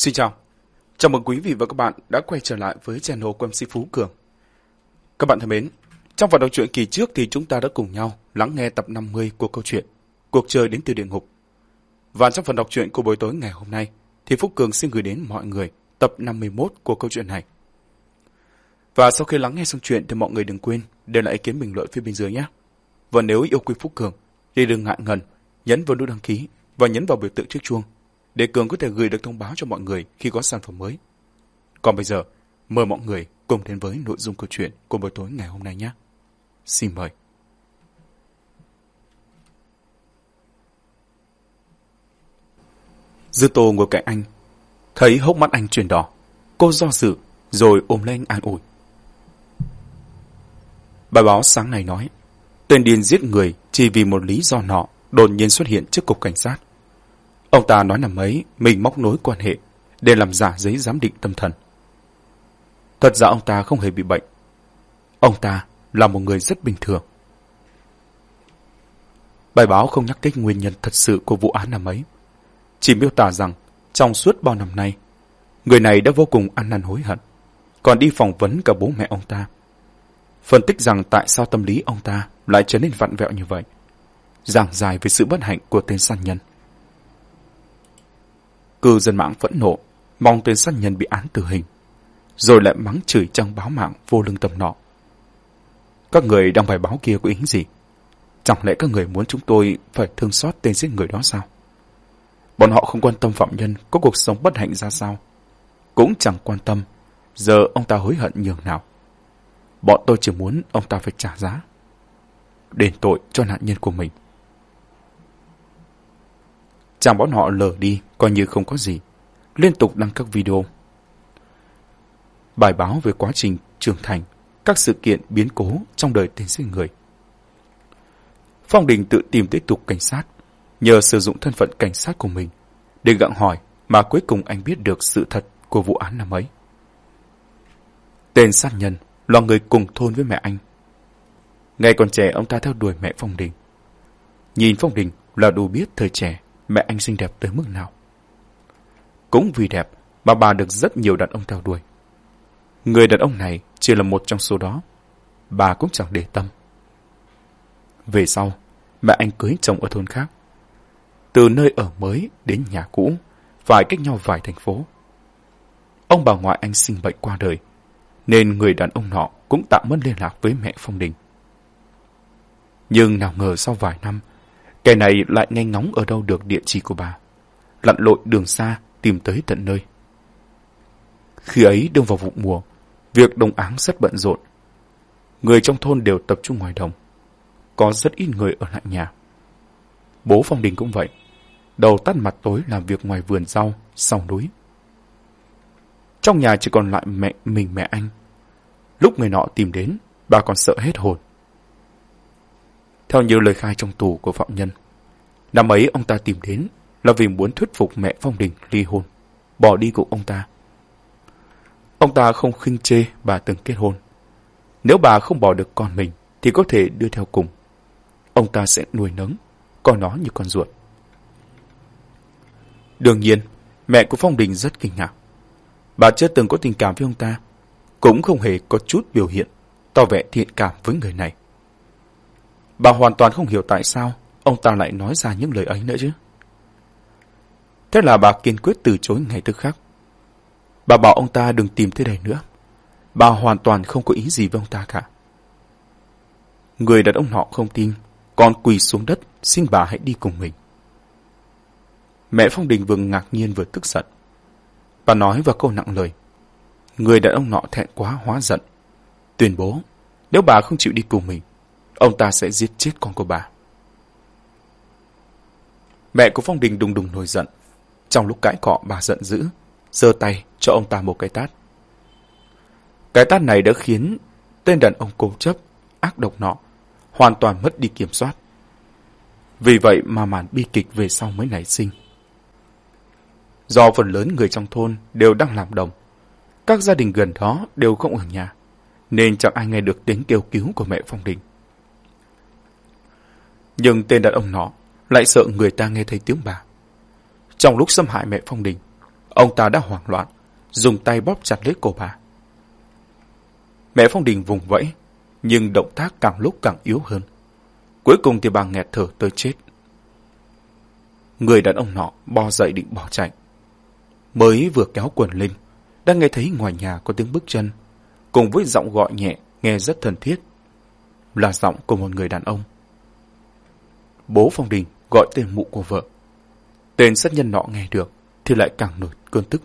Xin chào, chào mừng quý vị và các bạn đã quay trở lại với channel của MC Phú Cường. Các bạn thân mến, trong phần đọc truyện kỳ trước thì chúng ta đã cùng nhau lắng nghe tập 50 của câu chuyện Cuộc chơi đến từ địa ngục. Và trong phần đọc truyện của buổi tối ngày hôm nay thì phúc Cường xin gửi đến mọi người tập 51 của câu chuyện này. Và sau khi lắng nghe xong chuyện thì mọi người đừng quên để lại ý kiến bình luận phía bên dưới nhé. Và nếu yêu quý phúc Cường thì đừng ngại ngần nhấn vào nút đăng ký và nhấn vào biểu tượng chiếc chuông để Cường có thể gửi được thông báo cho mọi người khi có sản phẩm mới. Còn bây giờ, mời mọi người cùng đến với nội dung câu chuyện của buổi tối ngày hôm nay nhé. Xin mời. Dư Tô ngồi cạnh anh, thấy hốc mắt anh chuyển đỏ. Cô do dự, rồi ôm lên an ủi. Bài báo sáng nay nói, tên điên giết người chỉ vì một lý do nọ đột nhiên xuất hiện trước cục cảnh sát. Ông ta nói năm ấy mình móc nối quan hệ để làm giả giấy giám định tâm thần. Thật ra ông ta không hề bị bệnh. Ông ta là một người rất bình thường. Bài báo không nhắc tới nguyên nhân thật sự của vụ án năm ấy. Chỉ miêu tả rằng trong suốt bao năm nay, người này đã vô cùng ăn năn hối hận, còn đi phỏng vấn cả bố mẹ ông ta. Phân tích rằng tại sao tâm lý ông ta lại trở nên vặn vẹo như vậy. Giảng dài về sự bất hạnh của tên sát nhân. Cư dân mạng phẫn nộ, mong tên sát nhân bị án tử hình, rồi lại mắng chửi trang báo mạng vô lương tâm nọ. Các người đăng bài báo kia có ý gì? Chẳng lẽ các người muốn chúng tôi phải thương xót tên giết người đó sao? Bọn họ không quan tâm phạm nhân có cuộc sống bất hạnh ra sao. Cũng chẳng quan tâm giờ ông ta hối hận nhường nào. Bọn tôi chỉ muốn ông ta phải trả giá. Đền tội cho nạn nhân của mình. Chàng bọn họ lờ đi, coi như không có gì. Liên tục đăng các video. Bài báo về quá trình trưởng thành, các sự kiện biến cố trong đời tên sĩ người. Phong Đình tự tìm tới tục cảnh sát, nhờ sử dụng thân phận cảnh sát của mình để gặng hỏi mà cuối cùng anh biết được sự thật của vụ án năm ấy. Tên sát nhân là người cùng thôn với mẹ anh. Ngày còn trẻ ông ta theo đuổi mẹ Phong Đình. Nhìn Phong Đình là đủ biết thời trẻ mẹ anh xinh đẹp tới mức nào. Cũng vì đẹp mà bà được rất nhiều đàn ông theo đuổi. Người đàn ông này chỉ là một trong số đó. Bà cũng chẳng để tâm. Về sau, mẹ anh cưới chồng ở thôn khác. Từ nơi ở mới đến nhà cũ, phải cách nhau vài thành phố. Ông bà ngoại anh sinh bệnh qua đời, nên người đàn ông nọ cũng tạm mất liên lạc với mẹ Phong Đình. Nhưng nào ngờ sau vài năm, Kẻ này lại nghe ngóng ở đâu được địa chỉ của bà. Lặn lội đường xa tìm tới tận nơi. Khi ấy đương vào vụ mùa, việc đồng áng rất bận rộn. Người trong thôn đều tập trung ngoài đồng. Có rất ít người ở lại nhà. Bố Phong Đình cũng vậy. Đầu tắt mặt tối làm việc ngoài vườn rau, sau núi. Trong nhà chỉ còn lại mẹ mình mẹ anh. Lúc người nọ tìm đến, bà còn sợ hết hồn. Theo như lời khai trong tù của phạm nhân, năm ấy ông ta tìm đến là vì muốn thuyết phục mẹ Phong Đình ly hôn, bỏ đi cùng ông ta. Ông ta không khinh chê bà từng kết hôn. Nếu bà không bỏ được con mình thì có thể đưa theo cùng. Ông ta sẽ nuôi nấng, coi nó như con ruột. Đương nhiên, mẹ của Phong Đình rất kinh ngạc. Bà chưa từng có tình cảm với ông ta, cũng không hề có chút biểu hiện, tỏ vẻ thiện cảm với người này. Bà hoàn toàn không hiểu tại sao ông ta lại nói ra những lời ấy nữa chứ. Thế là bà kiên quyết từ chối ngày tức khắc. Bà bảo ông ta đừng tìm thế này nữa. Bà hoàn toàn không có ý gì với ông ta cả. Người đàn ông họ không tin, còn quỳ xuống đất xin bà hãy đi cùng mình. Mẹ Phong Đình vừa ngạc nhiên vừa tức giận. Bà nói vào câu nặng lời. Người đàn ông nọ thẹn quá hóa giận. Tuyên bố, nếu bà không chịu đi cùng mình, ông ta sẽ giết chết con của bà. Mẹ của Phong Đình đùng đùng nổi giận. Trong lúc cãi cọ bà giận dữ, giơ tay cho ông ta một cái tát. Cái tát này đã khiến tên đàn ông cố chấp, ác độc nọ, hoàn toàn mất đi kiểm soát. Vì vậy mà màn bi kịch về sau mới nảy sinh. Do phần lớn người trong thôn đều đang làm đồng, các gia đình gần đó đều không ở nhà, nên chẳng ai nghe được tiếng kêu cứu của mẹ Phong Đình. Nhưng tên đàn ông nọ lại sợ người ta nghe thấy tiếng bà. Trong lúc xâm hại mẹ Phong Đình, Ông ta đã hoảng loạn, dùng tay bóp chặt lấy cổ bà. Mẹ Phong Đình vùng vẫy, nhưng động tác càng lúc càng yếu hơn. Cuối cùng thì bà nghẹt thở tới chết. Người đàn ông nọ bò dậy định bỏ chạy. Mới vừa kéo quần lên, đã nghe thấy ngoài nhà có tiếng bước chân, cùng với giọng gọi nhẹ, nghe rất thân thiết. Là giọng của một người đàn ông. Bố Phong Đình gọi tên mụ của vợ. Tên sát nhân nọ nghe được, thì lại càng nổi cơn tức.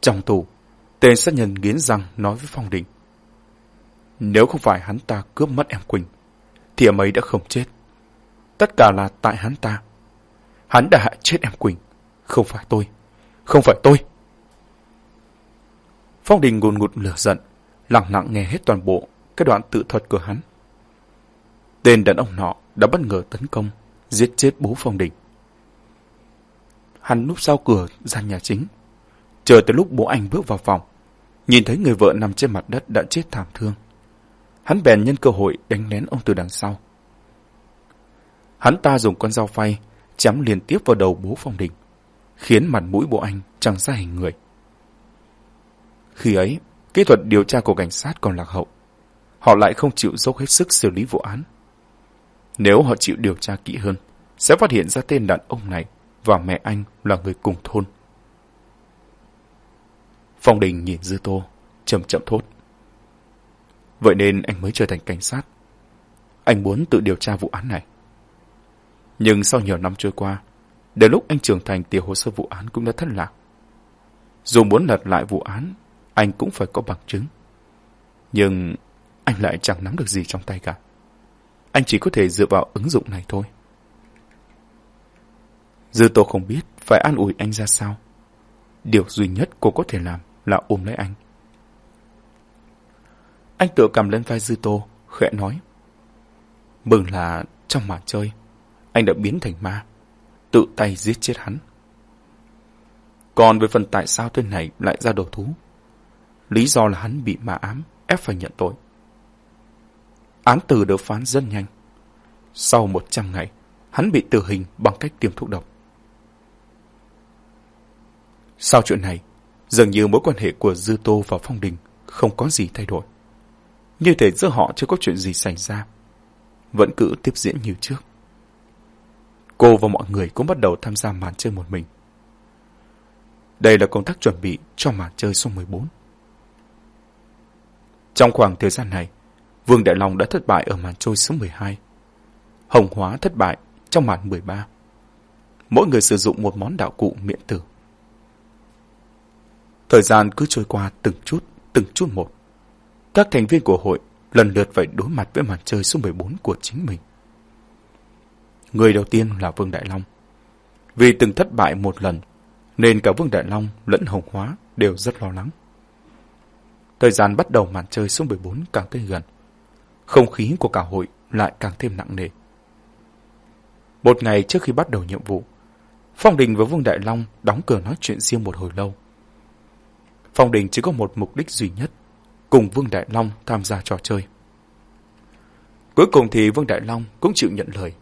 Trong tù, tên sát nhân nghiến răng nói với Phong Đình. Nếu không phải hắn ta cướp mất em Quỳnh, thì em ấy đã không chết. Tất cả là tại hắn ta. Hắn đã hại chết em Quỳnh, không phải tôi. Không phải tôi. Phong Đình ngùn ngụt lửa giận, lặng lặng nghe hết toàn bộ cái đoạn tự thuật của hắn. Tên đàn ông nọ đã bất ngờ tấn công, giết chết bố Phong Đình. Hắn núp sau cửa ra nhà chính, chờ tới lúc bố anh bước vào phòng, nhìn thấy người vợ nằm trên mặt đất đã chết thảm thương. Hắn bèn nhân cơ hội đánh lén ông từ đằng sau. Hắn ta dùng con dao phay chém liên tiếp vào đầu bố Phong Đình, khiến mặt mũi bố anh chẳng ra hình người. Khi ấy, kỹ thuật điều tra của cảnh sát còn lạc hậu. Họ lại không chịu dốc hết sức xử lý vụ án. Nếu họ chịu điều tra kỹ hơn, sẽ phát hiện ra tên đàn ông này và mẹ anh là người cùng thôn. Phong Đình nhìn Dư Tô, chậm chậm thốt. Vậy nên anh mới trở thành cảnh sát. Anh muốn tự điều tra vụ án này. Nhưng sau nhiều năm trôi qua, đến lúc anh trưởng thành thì hồ sơ vụ án cũng đã thất lạc. Dù muốn lật lại vụ án, anh cũng phải có bằng chứng. Nhưng anh lại chẳng nắm được gì trong tay cả. Anh chỉ có thể dựa vào ứng dụng này thôi. Dư Tô không biết phải an ủi anh ra sao. Điều duy nhất cô có thể làm là ôm lấy anh. Anh tự cầm lên vai Dư Tô, khẽ nói. Mừng là trong màn chơi, anh đã biến thành ma, tự tay giết chết hắn. Còn về phần tại sao tên này lại ra đầu thú, lý do là hắn bị ma ám, ép phải nhận tội. Án tử được phán rất nhanh. Sau 100 ngày, hắn bị tử hình bằng cách tiêm thuốc độc. Sau chuyện này, dường như mối quan hệ của Dư Tô và Phong Đình không có gì thay đổi. Như thể giữa họ chưa có chuyện gì xảy ra. Vẫn cứ tiếp diễn như trước. Cô và mọi người cũng bắt đầu tham gia màn chơi một mình. Đây là công tác chuẩn bị cho màn chơi số 14. Trong khoảng thời gian này, Vương Đại Long đã thất bại ở màn trôi số 12. Hồng Hóa thất bại trong màn 13. Mỗi người sử dụng một món đạo cụ miễn tử. Thời gian cứ trôi qua từng chút, từng chút một. Các thành viên của hội lần lượt phải đối mặt với màn chơi số 14 của chính mình. Người đầu tiên là Vương Đại Long. Vì từng thất bại một lần, nên cả Vương Đại Long lẫn Hồng Hóa đều rất lo lắng. Thời gian bắt đầu màn chơi số 14 càng tới gần. Không khí của cả hội lại càng thêm nặng nề. Một ngày trước khi bắt đầu nhiệm vụ, Phong Đình và Vương Đại Long đóng cửa nói chuyện riêng một hồi lâu. Phong Đình chỉ có một mục đích duy nhất, cùng Vương Đại Long tham gia trò chơi. Cuối cùng thì Vương Đại Long cũng chịu nhận lời.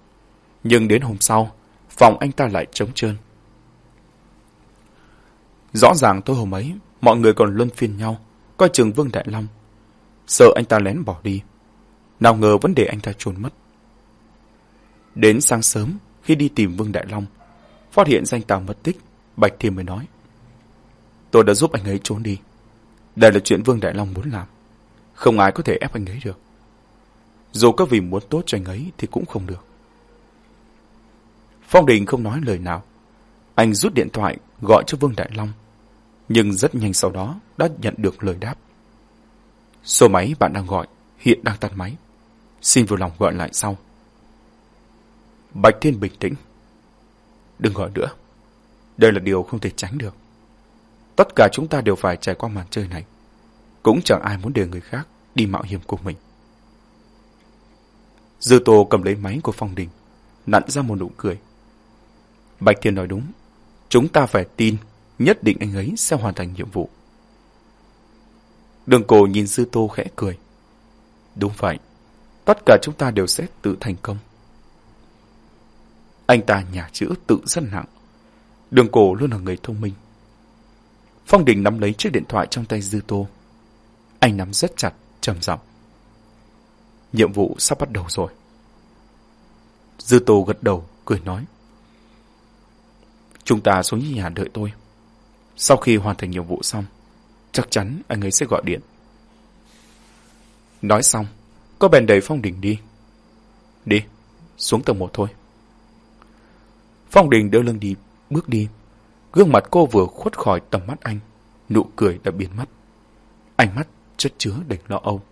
Nhưng đến hôm sau, phòng anh ta lại trống trơn. Rõ ràng tối hôm ấy, mọi người còn luân phiên nhau, coi chừng Vương Đại Long. Sợ anh ta lén bỏ đi. Nào ngờ vấn đề anh ta trốn mất. Đến sáng sớm, khi đi tìm Vương Đại Long, phát hiện danh tàu mất tích, Bạch Thiêm mới nói. Tôi đã giúp anh ấy trốn đi. Đây là chuyện Vương Đại Long muốn làm. Không ai có thể ép anh ấy được. Dù có vì muốn tốt cho anh ấy thì cũng không được. Phong Đình không nói lời nào. Anh rút điện thoại, gọi cho Vương Đại Long. Nhưng rất nhanh sau đó đã nhận được lời đáp. Số máy bạn đang gọi, hiện đang tắt máy. Xin vui lòng gọi lại sau. Bạch Thiên bình tĩnh. Đừng gọi nữa. Đây là điều không thể tránh được. Tất cả chúng ta đều phải trải qua màn chơi này. Cũng chẳng ai muốn để người khác đi mạo hiểm của mình. Dư Tô cầm lấy máy của Phong Đình, nặn ra một nụ cười. Bạch Thiên nói đúng. Chúng ta phải tin, nhất định anh ấy sẽ hoàn thành nhiệm vụ. Đường cổ nhìn Dư Tô khẽ cười. Đúng vậy, tất cả chúng ta đều sẽ tự thành công. Anh ta nhà chữ tự rất nặng. Đường cổ luôn là người thông minh. Phong Đình nắm lấy chiếc điện thoại trong tay Dư Tô. Anh nắm rất chặt, trầm giọng. Nhiệm vụ sắp bắt đầu rồi. Dư Tô gật đầu, cười nói. Chúng ta xuống nhà đợi tôi. Sau khi hoàn thành nhiệm vụ xong, chắc chắn anh ấy sẽ gọi điện. Nói xong, có bèn đẩy Phong Đình đi. Đi, xuống tầng một thôi. Phong Đình đỡ lưng đi, bước đi. Gương mặt cô vừa khuất khỏi tầm mắt anh, nụ cười đã biến mất. Ánh mắt chất chứa đầy lo âu.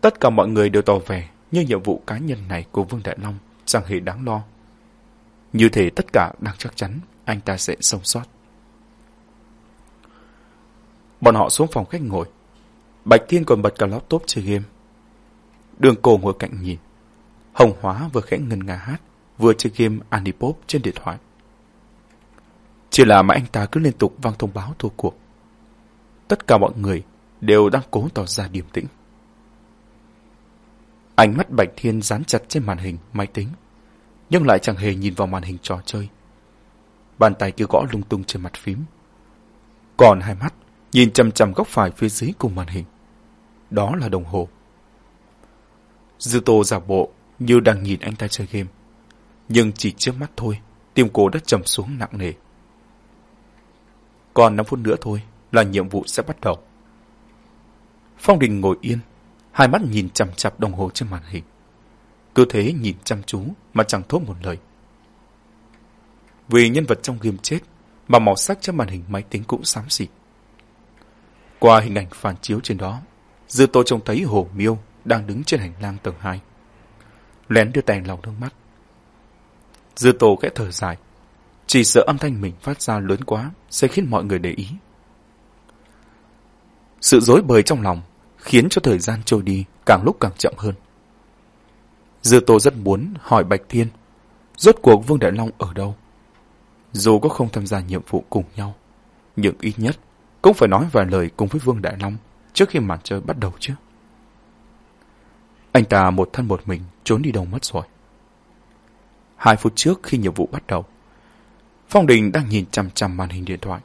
Tất cả mọi người đều tỏ vẻ như nhiệm vụ cá nhân này của Vương Đại Long chẳng hề đáng lo. Như thể tất cả đang chắc chắn anh ta sẽ sống sót. Bọn họ xuống phòng khách ngồi. Bạch Thiên còn bật cả laptop chơi game. Đường cổ ngồi cạnh nhìn. Hồng Hóa vừa khẽ ngân nga hát, vừa chơi game Anipop trên điện thoại. Chỉ là mà anh ta cứ liên tục vang thông báo thua cuộc. Tất cả mọi người đều đang cố tỏ ra điềm tĩnh. Ánh mắt Bạch Thiên dán chặt trên màn hình máy tính, nhưng lại chẳng hề nhìn vào màn hình trò chơi. Bàn tay cứ gõ lung tung trên mặt phím. Còn hai mắt nhìn chằm chằm góc phải phía dưới cùng màn hình. Đó là đồng hồ. Dư Tô giả bộ như đang nhìn anh ta chơi game. Nhưng chỉ trước mắt thôi, tim cô đã trầm xuống nặng nề. Còn 5 phút nữa thôi là nhiệm vụ sẽ bắt đầu. Phong Đình ngồi yên, hai mắt nhìn chằm chặp đồng hồ trên màn hình. Cứ thế nhìn chăm chú mà chẳng thốt một lời. Vì nhân vật trong game chết mà màu sắc trên màn hình máy tính cũng xám xịt. Qua hình ảnh phản chiếu trên đó, Dư Tô trông thấy Hồ Miêu đang đứng trên hành lang tầng 2. Lén đưa tay lòng nước mắt. Dư Tô khẽ thở dài, chỉ sợ âm thanh mình phát ra lớn quá sẽ khiến mọi người để ý. Sự dối bời trong lòng khiến cho thời gian trôi đi càng lúc càng chậm hơn. Dư Tô rất muốn hỏi Bạch Thiên, rốt cuộc Vương Đại Long ở đâu? Dù có không tham gia nhiệm vụ cùng nhau, nhưng ít nhất cũng phải nói vài lời cùng với Vương Đại Long trước khi màn chơi bắt đầu chứ. Anh ta một thân một mình trốn đi đâu mất rồi. Hai phút trước khi nhiệm vụ bắt đầu, Phong Đình đang nhìn chằm chằm màn hình điện thoại,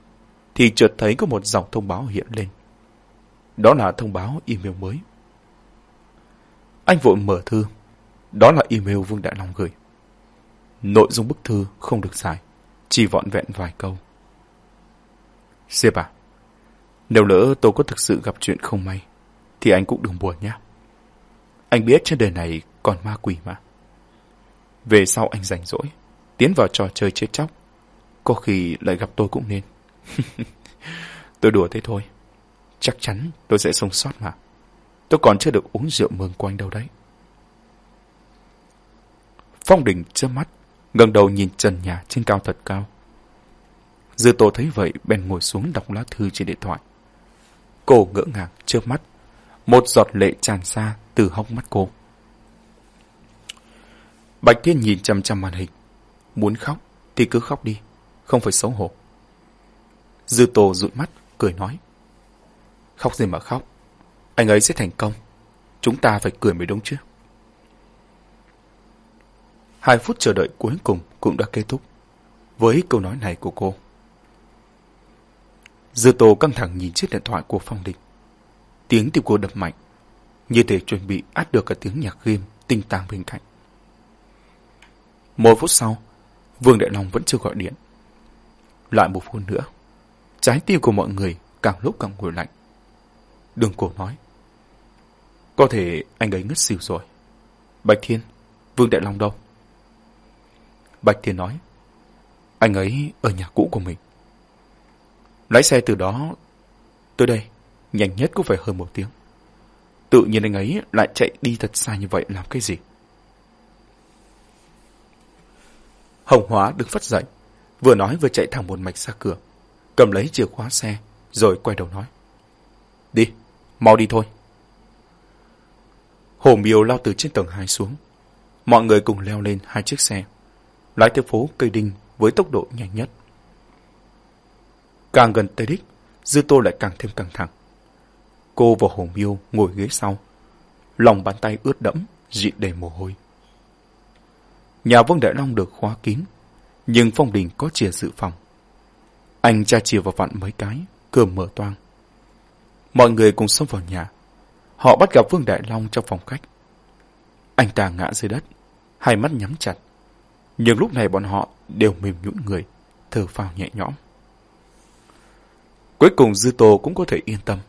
thì chợt thấy có một dòng thông báo hiện lên. Đó là thông báo email mới. Anh vội mở thư. Đó là email Vương Đại Long gửi. Nội dung bức thư không được dài, chỉ vọn vẹn vài câu. Diệp à, nếu lỡ tôi có thực sự gặp chuyện không may, thì anh cũng đừng buồn nhé. Anh biết trên đời này còn ma quỷ mà. Về sau anh rảnh rỗi, tiến vào trò chơi chết chóc. Có khi lại gặp tôi cũng nên. tôi đùa thế thôi. Chắc chắn tôi sẽ sống sót mà. Tôi còn chưa được uống rượu mừng quanh đâu đấy. Phong Đình chớp mắt, ngẩng đầu nhìn trần nhà trên cao thật cao. Dư Tô thấy vậy bèn ngồi xuống đọc lá thư trên điện thoại. Cô ngỡ ngàng chớp mắt, một giọt lệ tràn ra từ hốc mắt cô. Bạch Thiên nhìn chằm chằm màn hình. Muốn khóc thì cứ khóc đi, không phải xấu hổ. Dư Tô rụi mắt, cười nói. Khóc gì mà khóc, anh ấy sẽ thành công. Chúng ta phải cười mới đúng chứ. Hai phút chờ đợi cuối cùng cũng đã kết thúc với câu nói này của cô. Dư Tô căng thẳng nhìn chiếc điện thoại của Phong Đình. Tiếng tim cô đập mạnh, như thể chuẩn bị át được cả tiếng nhạc game tinh tàng bên cạnh. Một phút sau, Vương Đại Long vẫn chưa gọi điện. Lại một phút nữa, trái tim của mọi người càng lúc càng nguội lạnh. Đường cổ nói, có thể anh ấy ngất xỉu rồi. Bạch Thiên, Vương Đại Long đâu? Bạch Thiên nói, anh ấy ở nhà cũ của mình. Lái xe từ đó tới đây, nhanh nhất cũng phải hơn một tiếng. Tự nhiên anh ấy lại chạy đi thật xa như vậy làm cái gì? Hồng Hóa đứng phát dậy, vừa nói vừa chạy thẳng một mạch ra cửa, cầm lấy chìa khóa xe, rồi quay đầu nói. Đi, mau đi thôi. Hồ Miêu lao từ trên tầng 2 xuống. Mọi người cùng leo lên hai chiếc xe, lái theo phố cây đinh với tốc độ nhanh nhất. Càng gần tới đích, Dư Tô lại càng thêm căng thẳng. Cô và Hồ Miêu ngồi ghế sau, lòng bàn tay ướt đẫm, dị đầy mồ hôi. Nhà Vương Đại Long được khóa kín, nhưng Phong Đình có chìa dự phòng. Anh tra chìa vào vặn mấy cái, cửa mở toang. Mọi người cùng xông vào nhà. Họ bắt gặp Vương Đại Long trong phòng khách. Anh ta ngã dưới đất, hai mắt nhắm chặt. Nhưng lúc này bọn họ đều mềm nhũn người, thở phào nhẹ nhõm. Cuối cùng Dư Tô cũng có thể yên tâm.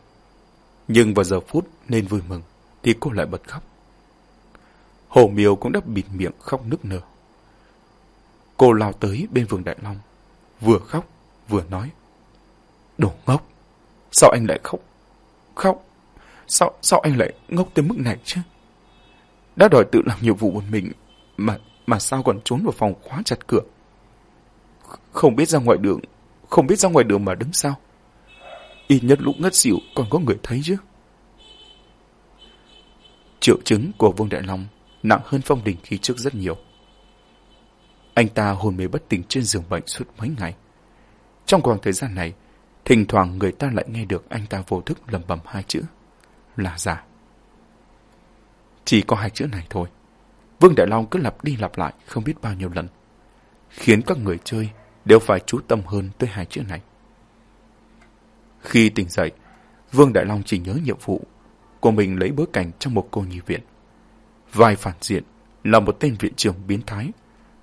Nhưng vào giờ phút nên vui mừng, thì cô lại bật khóc. Hồ Miêu cũng đã bịt miệng khóc nức nở. Cô lao tới bên vườn Đại Long, vừa khóc vừa nói. Đồ ngốc, sao anh lại khóc? Khóc? Sao, sao anh lại ngốc tới mức này chứ? Đã đòi tự làm nhiệm vụ một mình, mà mà sao còn trốn vào phòng khóa chặt cửa? Không biết ra ngoài đường, không biết ra ngoài đường mà đứng sao? Y nhất lúc ngất xỉu còn có người thấy chứ. Triệu chứng của Vương Đại Long nặng hơn Phong Đình khi trước rất nhiều. Anh ta hôn mê bất tỉnh trên giường bệnh suốt mấy ngày. Trong khoảng thời gian này, thỉnh thoảng người ta lại nghe được anh ta vô thức lẩm bẩm hai chữ là giả. Chỉ có hai chữ này thôi. Vương Đại Long cứ lặp đi lặp lại không biết bao nhiêu lần, khiến các người chơi đều phải chú tâm hơn tới hai chữ này. Khi tỉnh dậy, Vương Đại Long chỉ nhớ nhiệm vụ của mình lấy bối cảnh trong một cô nhi viện. Vai phản diện là một tên viện trưởng biến thái,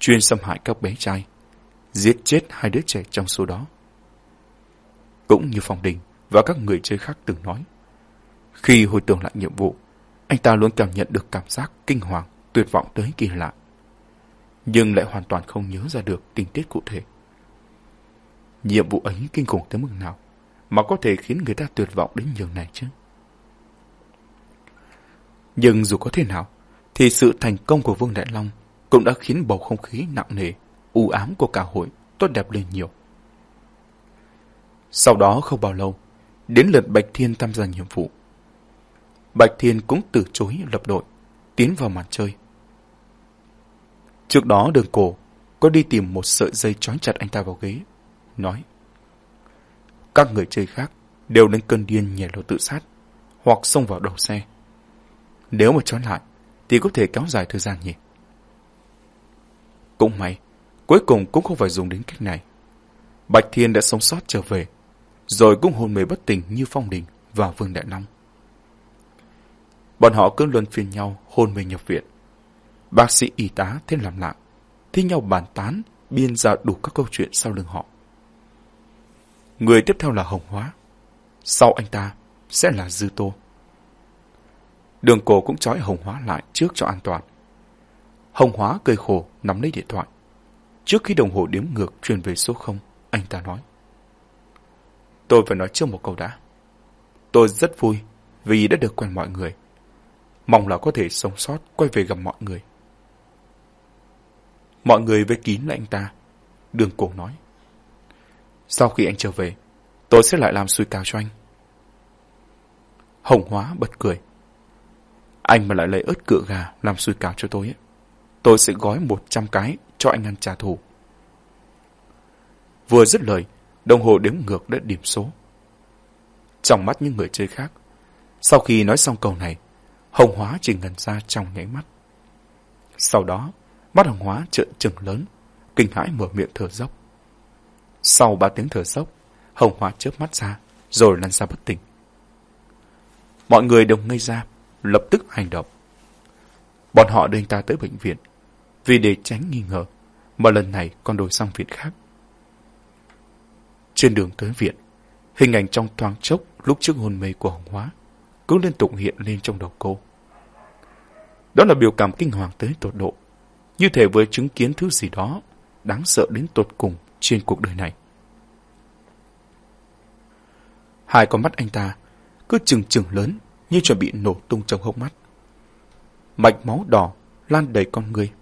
chuyên xâm hại các bé trai, giết chết hai đứa trẻ trong số đó. Cũng như Phong Đình và các người chơi khác từng nói, khi hồi tưởng lại nhiệm vụ, anh ta luôn cảm nhận được cảm giác kinh hoàng, tuyệt vọng tới kỳ lạ. Nhưng lại hoàn toàn không nhớ ra được tình tiết cụ thể. Nhiệm vụ ấy kinh khủng tới mức nào mà có thể khiến người ta tuyệt vọng đến nhường này chứ? Nhưng dù có thế nào, thì sự thành công của Vương Đại Long cũng đã khiến bầu không khí nặng nề, u ám của cả hội tốt đẹp lên nhiều. Sau đó không bao lâu, đến lượt Bạch Thiên tham gia nhiệm vụ. Bạch Thiên cũng từ chối lập đội, tiến vào màn chơi. Trước đó đường cổ có đi tìm một sợi dây trói chặt anh ta vào ghế, nói Các người chơi khác đều lên cơn điên nhảy lầu tự sát hoặc xông vào đầu xe. Nếu mà trói lại thì có thể kéo dài thời gian nhỉ? Cũng may, cuối cùng cũng không phải dùng đến cách này. Bạch Thiên đã sống sót trở về, rồi cũng hôn mê bất tỉnh như Phong Đình và Vương Đại Long. Bọn họ cứ luân phiên nhau hôn mê nhập viện. Bác sĩ y tá thêm làm lạ, thi nhau bàn tán, biên ra đủ các câu chuyện sau lưng họ. Người tiếp theo là Hồng Hóa. Sau anh ta sẽ là Dư Tô. Đường cổ cũng trói Hồng Hóa lại trước cho an toàn. Hồng Hóa cười khổ nắm lấy điện thoại. Trước khi đồng hồ đếm ngược truyền về số 0, anh ta nói. Tôi phải nói trước một câu đã. Tôi rất vui vì đã được quen mọi người. Mong là có thể sống sót quay về gặp mọi người. Mọi người vây kín lại anh ta. Đường cổ nói. Sau khi anh trở về, tôi sẽ lại làm xui cao cho anh. Hồng Hóa bật cười. Anh mà lại lấy ớt cựa gà làm xui cào cho tôi ấy. Tôi sẽ gói 100 cái cho anh ăn trả thù. Vừa dứt lời, đồng hồ đếm ngược đã điểm số. Trong mắt những người chơi khác, sau khi nói xong câu này, Hồng Hóa chỉ ngần ra trong nháy mắt. Sau đó, mắt Hồng Hóa trợn trừng lớn, kinh hãi mở miệng thở dốc. Sau ba tiếng thở dốc, Hồng Hóa chớp mắt ra, rồi lăn ra bất tỉnh. Mọi người đồng ngây ra, lập tức hành động. Bọn họ đưa anh ta tới bệnh viện, vì để tránh nghi ngờ, mà lần này còn đổi sang viện khác. Trên đường tới viện, hình ảnh trong thoáng chốc lúc trước hôn mê của Hồng Hóa cứ liên tục hiện lên trong đầu cô. Đó là biểu cảm kinh hoàng tới tột độ, như thể vừa chứng kiến thứ gì đó đáng sợ đến tột cùng trên cuộc đời này. Hai con mắt anh ta cứ trừng trừng lớn như chuẩn bị nổ tung trong hốc mắt. Mạch máu đỏ lan đầy con người.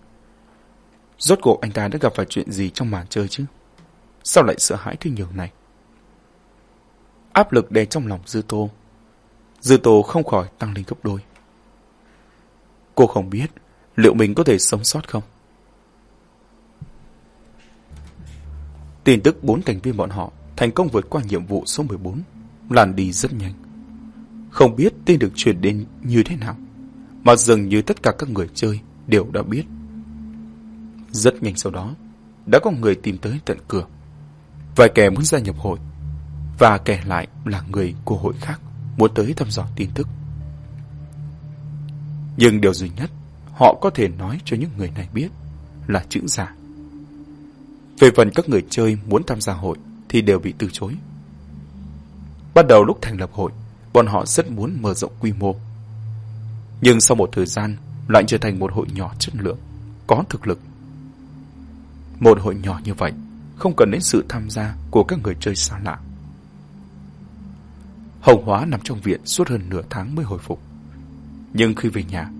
Rốt cuộc anh ta đã gặp phải chuyện gì trong màn chơi chứ? Sao lại sợ hãi thế nhường này? Áp lực đè trong lòng Dư Tô. Dư Tô không khỏi tăng lên gấp đôi. Cô không biết liệu mình có thể sống sót không? Tin tức bốn thành viên bọn họ thành công vượt qua nhiệm vụ số 14 làn đi rất nhanh. Không biết tin được truyền đến như thế nào, mà dường như tất cả các người chơi đều đã biết. Rất nhanh sau đó, đã có người tìm tới tận cửa. Vài kẻ muốn gia nhập hội, và kẻ lại là người của hội khác muốn tới thăm dò tin tức. Nhưng điều duy nhất họ có thể nói cho những người này biết là chữ giả. Về phần các người chơi muốn tham gia hội thì đều bị từ chối. Bắt đầu lúc thành lập hội, bọn họ rất muốn mở rộng quy mô. Nhưng sau một thời gian lại trở thành một hội nhỏ chất lượng, có thực lực. Một hội nhỏ như vậy không cần đến sự tham gia của các người chơi xa lạ. Hồng Hóa nằm trong viện suốt hơn nửa tháng mới hồi phục. Nhưng khi về nhà,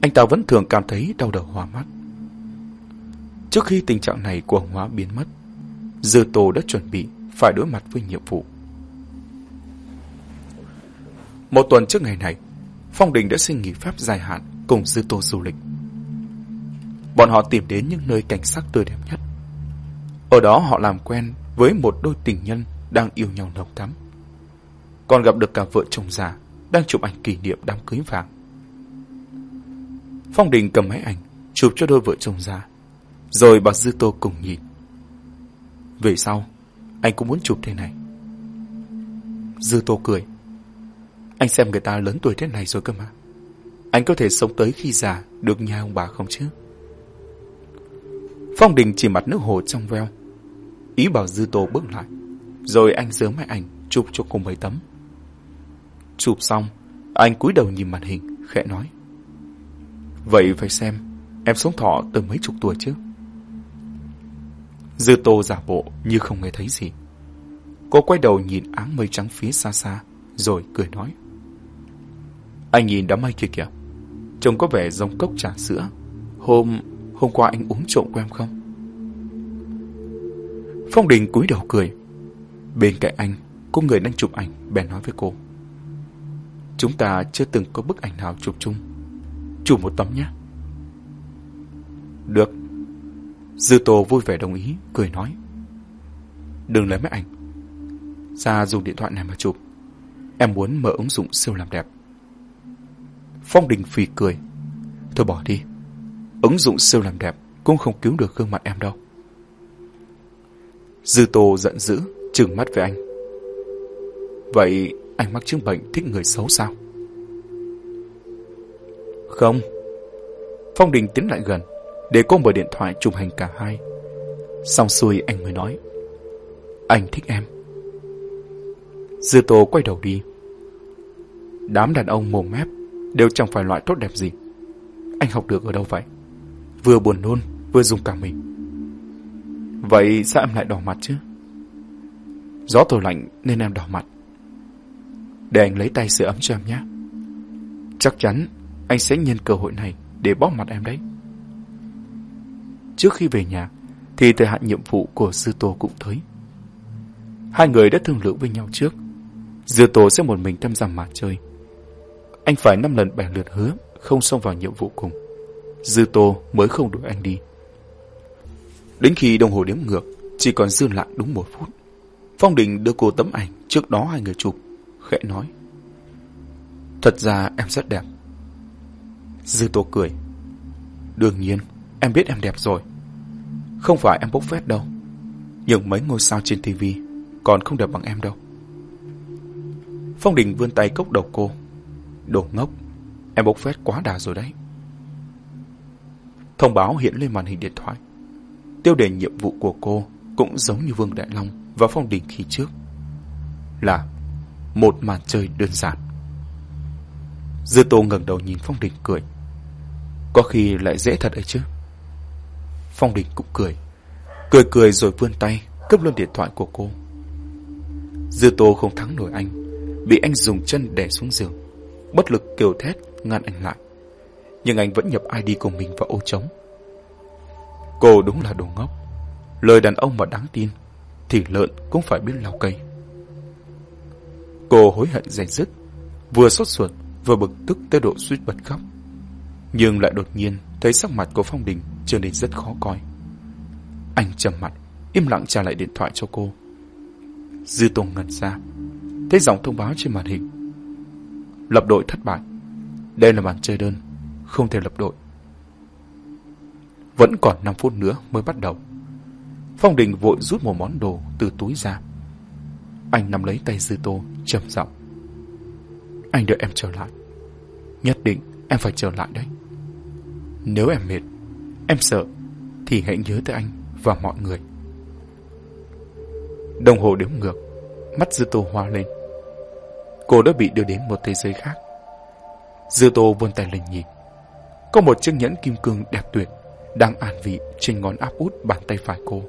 anh ta vẫn thường cảm thấy đau đầu hoa mắt. Trước khi tình trạng này của Hồng Hóa biến mất, Dư Tô đã chuẩn bị phải đối mặt với nhiệm vụ. Một tuần trước ngày này, Phong Đình đã xin nghỉ phép dài hạn cùng Dư Tô du lịch. Bọn họ tìm đến những nơi cảnh sắc tươi đẹp nhất. Ở đó họ làm quen với một đôi tình nhân đang yêu nhau nồng thắm. Còn gặp được cả vợ chồng già đang chụp ảnh kỷ niệm đám cưới vàng. Phong Đình cầm máy ảnh, chụp cho đôi vợ chồng già, rồi bà Dư Tô cùng nhìn. Về sau, anh cũng muốn chụp thế này. Dư Tô cười. Anh xem người ta lớn tuổi thế này rồi cơ mà. Anh có thể sống tới khi già được nhà ông bà không chứ? Phong Đình chỉ mặt nước hồ trong veo. Ý bảo Dư Tô bước lại. Rồi anh dớ máy ảnh chụp cho cô mấy tấm. Chụp xong, anh cúi đầu nhìn màn hình, khẽ nói. Vậy phải xem, em sống thọ từ mấy chục tuổi chứ? Dư tô giả bộ như không nghe thấy gì. Cô quay đầu nhìn áng mây trắng phía xa xa, rồi cười nói. Anh nhìn đám mây kia kìa, trông có vẻ giống cốc trà sữa. Hôm, hôm qua anh uống trộm của em không? Phong Đình cúi đầu cười. Bên cạnh anh, có người đang chụp ảnh, bèn nói với cô. Chúng ta chưa từng có bức ảnh nào chụp chung. Chụp một tấm nhé. Được. Dư Tô vui vẻ đồng ý, cười nói. Đừng lấy máy ảnh. Ra dùng điện thoại này mà chụp. Em muốn mở ứng dụng siêu làm đẹp. Phong Đình phì cười. Thôi bỏ đi. Ứng dụng siêu làm đẹp cũng không cứu được gương mặt em đâu. Dư Tô giận dữ, trừng mắt với anh. Vậy anh mắc chứng bệnh thích người xấu sao? Không. Phong Đình tiến lại gần, để cô mở điện thoại chụp hình cả hai. Xong xuôi anh mới nói. Anh thích em. Dư Tô quay đầu đi. Đám đàn ông mồm mép đều chẳng phải loại tốt đẹp gì. Anh học được ở đâu vậy? Vừa buồn nôn, vừa dùng cả mình. Vậy sao em lại đỏ mặt chứ? Gió thổi lạnh nên em đỏ mặt. Để anh lấy tay sửa ấm cho em nhé. Chắc chắn anh sẽ nhân cơ hội này để bóp mặt em đấy. Trước khi về nhà, thì thời hạn nhiệm vụ của Dư Tô cũng tới. Hai người đã thương lượng với nhau trước. Dư Tô sẽ một mình tham gia mà chơi. Anh phải năm lần bẻ lượt hứa không xông vào nhiệm vụ cùng. Dư Tô mới không đuổi anh đi. Đến khi đồng hồ đếm ngược, chỉ còn dư lại đúng một phút. Phong Đình đưa cô tấm ảnh trước đó hai người chụp khẽ nói. Thật ra em rất đẹp. Dư Tô cười. Đương nhiên, em biết em đẹp rồi. Không phải em bốc phét đâu. Nhưng mấy ngôi sao trên tivi còn không đẹp bằng em đâu. Phong Đình vươn tay cốc đầu cô. Đồ ngốc, em bốc phét quá đà rồi đấy. Thông báo hiện lên màn hình điện thoại. Tiêu đề nhiệm vụ của cô cũng giống như Vương Đại Long và Phong Đình khi trước. Là một màn chơi đơn giản. Dư Tô ngẩng đầu nhìn Phong Đình cười. Có khi lại dễ thật ấy chứ. Phong Đình cũng cười. Cười cười rồi vươn tay, cướp luôn điện thoại của cô. Dư Tô không thắng nổi anh, bị anh dùng chân đè xuống giường. Bất lực kêu thét, ngăn anh lại. Nhưng anh vẫn nhập ID của mình vào ô trống. Cô đúng là đồ ngốc. Lời đàn ông mà đáng tin, thì lợn cũng phải biết lau cây. Cô hối hận dày dứt, vừa sốt ruột, vừa bực tức tới độ suýt bật khóc. Nhưng lại đột nhiên thấy sắc mặt của Phong Đình trở nên rất khó coi. Anh trầm mặt, im lặng trả lại điện thoại cho cô. Dư Tùng ngẩn ra, thấy dòng thông báo trên màn hình. Lập đội thất bại. Đây là màn chơi đơn, không thể lập đội. Vẫn còn 5 phút nữa mới bắt đầu. Phong Đình vội rút một món đồ từ túi ra. Anh nắm lấy tay Dư Tô, trầm giọng. Anh đợi em trở lại. Nhất định em phải trở lại đấy. Nếu em mệt, em sợ, thì hãy nhớ tới anh và mọi người. Đồng hồ đếm ngược, mắt Dư Tô hoa lên. Cô đã bị đưa đến một thế giới khác. Dư Tô vươn tay lên nhìn. Có một chiếc nhẫn kim cương đẹp tuyệt đang an vị trên ngón áp út bàn tay phải cô.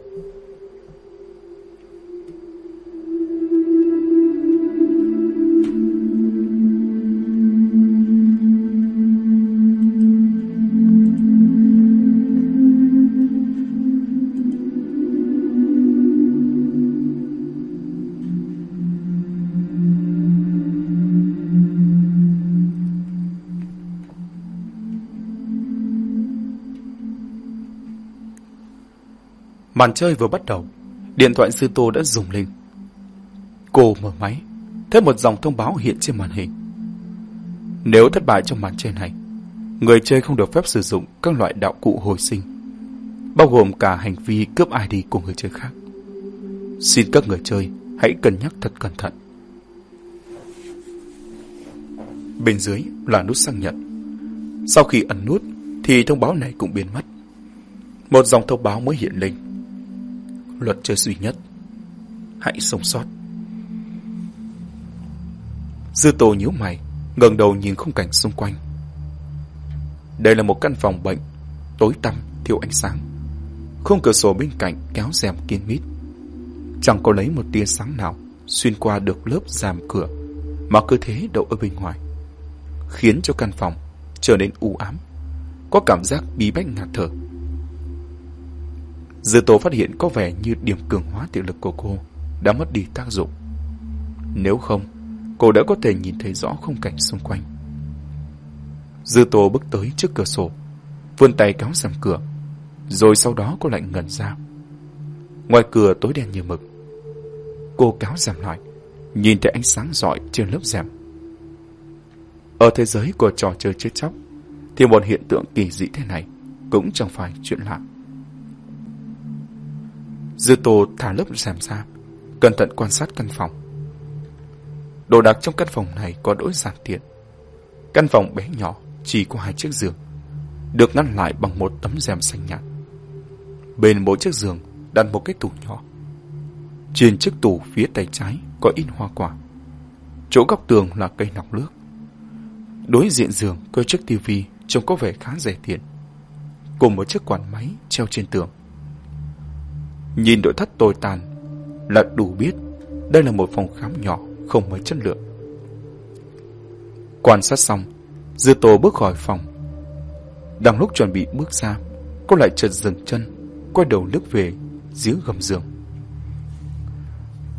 Màn chơi vừa bắt đầu, điện thoại sư tô đã rùng lên. Cô mở máy, thấy một dòng thông báo hiện trên màn hình. Nếu thất bại trong màn chơi này, người chơi không được phép sử dụng các loại đạo cụ hồi sinh, bao gồm cả hành vi cướp ID của người chơi khác. Xin các người chơi hãy cân nhắc thật cẩn thận. Bên dưới là nút xác nhận. Sau khi ấn nút thì thông báo này cũng biến mất. Một dòng thông báo mới hiện lên luật chơi duy nhất. Hãy sống sót. Dư Tô nhíu mày, ngẩng đầu nhìn khung cảnh xung quanh. Đây là một căn phòng bệnh, tối tăm, thiếu ánh sáng. Khung cửa sổ bên cạnh kéo rèm kín mít. Chẳng có lấy một tia sáng nào xuyên qua được lớp rèm cửa mà cứ thế đậu ở bên ngoài, khiến cho căn phòng trở nên u ám, có cảm giác bí bách ngạt thở. Dư Tô phát hiện có vẻ như điểm cường hóa thị lực của cô đã mất đi tác dụng. Nếu không, cô đã có thể nhìn thấy rõ khung cảnh xung quanh. Dư Tô bước tới trước cửa sổ, vươn tay kéo rèm cửa, rồi sau đó cô lại ngẩn ra. Ngoài cửa tối đen như mực. Cô kéo rèm lại, nhìn thấy ánh sáng rọi trên lớp rèm. Ở thế giới của trò chơi chết chóc, thì một hiện tượng kỳ dị thế này cũng chẳng phải chuyện lạ. Dư Tô thả lớp rèm ra, cẩn thận quan sát căn phòng. Đồ đạc trong căn phòng này có đỗi giản tiện. Căn phòng bé nhỏ, chỉ có hai chiếc giường, được ngăn lại bằng một tấm rèm xanh nhạt. Bên mỗi chiếc giường đặt một cái tủ nhỏ. Trên chiếc tủ phía tay trái có in hoa quả. Chỗ góc tường là cây nọc nước. Đối diện giường có chiếc tivi trông có vẻ khá rẻ tiền. Cùng một chiếc quản máy treo trên tường. Nhìn nội thất tồi tàn là đủ biết đây là một phòng khám nhỏ không mấy chất lượng. Quan sát xong, Dư Tô bước khỏi phòng. Đang lúc chuẩn bị bước ra, cô lại chợt dừng chân, quay đầu nước về dưới gầm giường.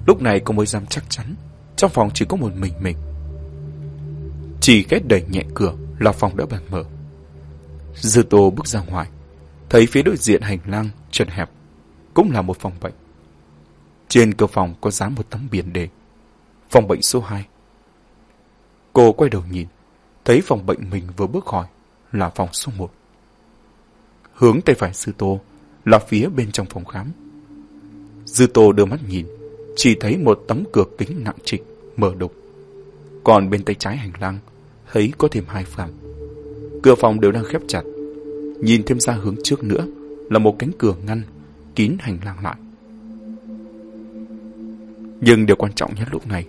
Lúc này cô mới dám chắc chắn, trong phòng chỉ có một mình mình. Chỉ ghét đẩy nhẹ cửa là phòng đã bật mở. Dư Tô bước ra ngoài, thấy phía đối diện hành lang chật hẹp cũng là một phòng bệnh. Trên cửa phòng có dán một tấm biển đề. Phòng bệnh số 2. Cô quay đầu nhìn, thấy phòng bệnh mình vừa bước khỏi là phòng số 1. Hướng tay phải Sư Tô là phía bên trong phòng khám. Dư Tô đưa mắt nhìn, chỉ thấy một tấm cửa kính nặng trịch, mở đục. Còn bên tay trái hành lang, thấy có thêm hai phòng. Cửa phòng đều đang khép chặt. Nhìn thêm ra hướng trước nữa là một cánh cửa ngăn kín hành lang lại. Nhưng điều quan trọng nhất lúc này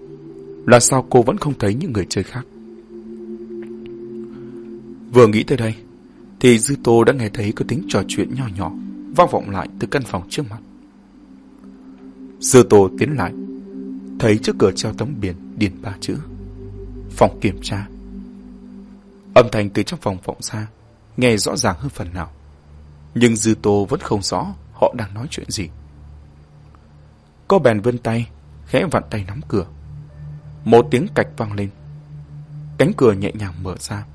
là sao cô vẫn không thấy những người chơi khác. Vừa nghĩ tới đây, thì Dư Tô đã nghe thấy có tiếng trò chuyện nhỏ nhỏ vang vọng lại từ căn phòng trước mặt. Dư Tô tiến lại, thấy trước cửa treo tấm biển điền ba chữ. Phòng kiểm tra. Âm thanh từ trong phòng vọng ra, nghe rõ ràng hơn phần nào. Nhưng Dư Tô vẫn không rõ họ đang nói chuyện gì. Cô bèn vươn tay, khẽ vặn tay nắm cửa. Một tiếng cạch vang lên. Cánh cửa nhẹ nhàng mở ra.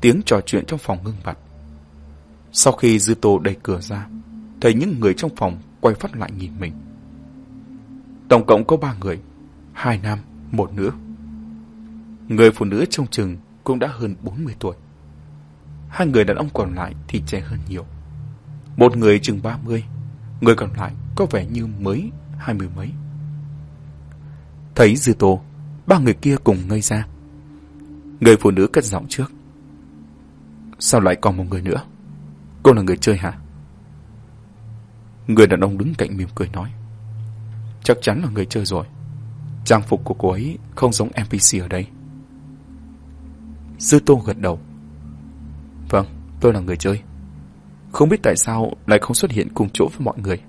Tiếng trò chuyện trong phòng ngưng bặt. Sau khi Dư Tô đẩy cửa ra, thấy những người trong phòng quay phát lại nhìn mình. Tổng cộng có ba người, hai nam, một nữ. Người phụ nữ trong chừng cũng đã hơn 40 tuổi. Hai người đàn ông còn lại thì trẻ hơn nhiều. Một người chừng 30, Người còn lại có vẻ như mới hai mươi mấy. Thấy Dư Tô, ba người kia cùng ngây ra. Người phụ nữ cất giọng trước. Sao lại còn một người nữa? Cô là người chơi hả? Người đàn ông đứng cạnh mỉm cười nói. Chắc chắn là người chơi rồi. Trang phục của cô ấy không giống NPC ở đây. Dư Tô gật đầu. Vâng, tôi là người chơi. Không biết tại sao lại không xuất hiện cùng chỗ với mọi người.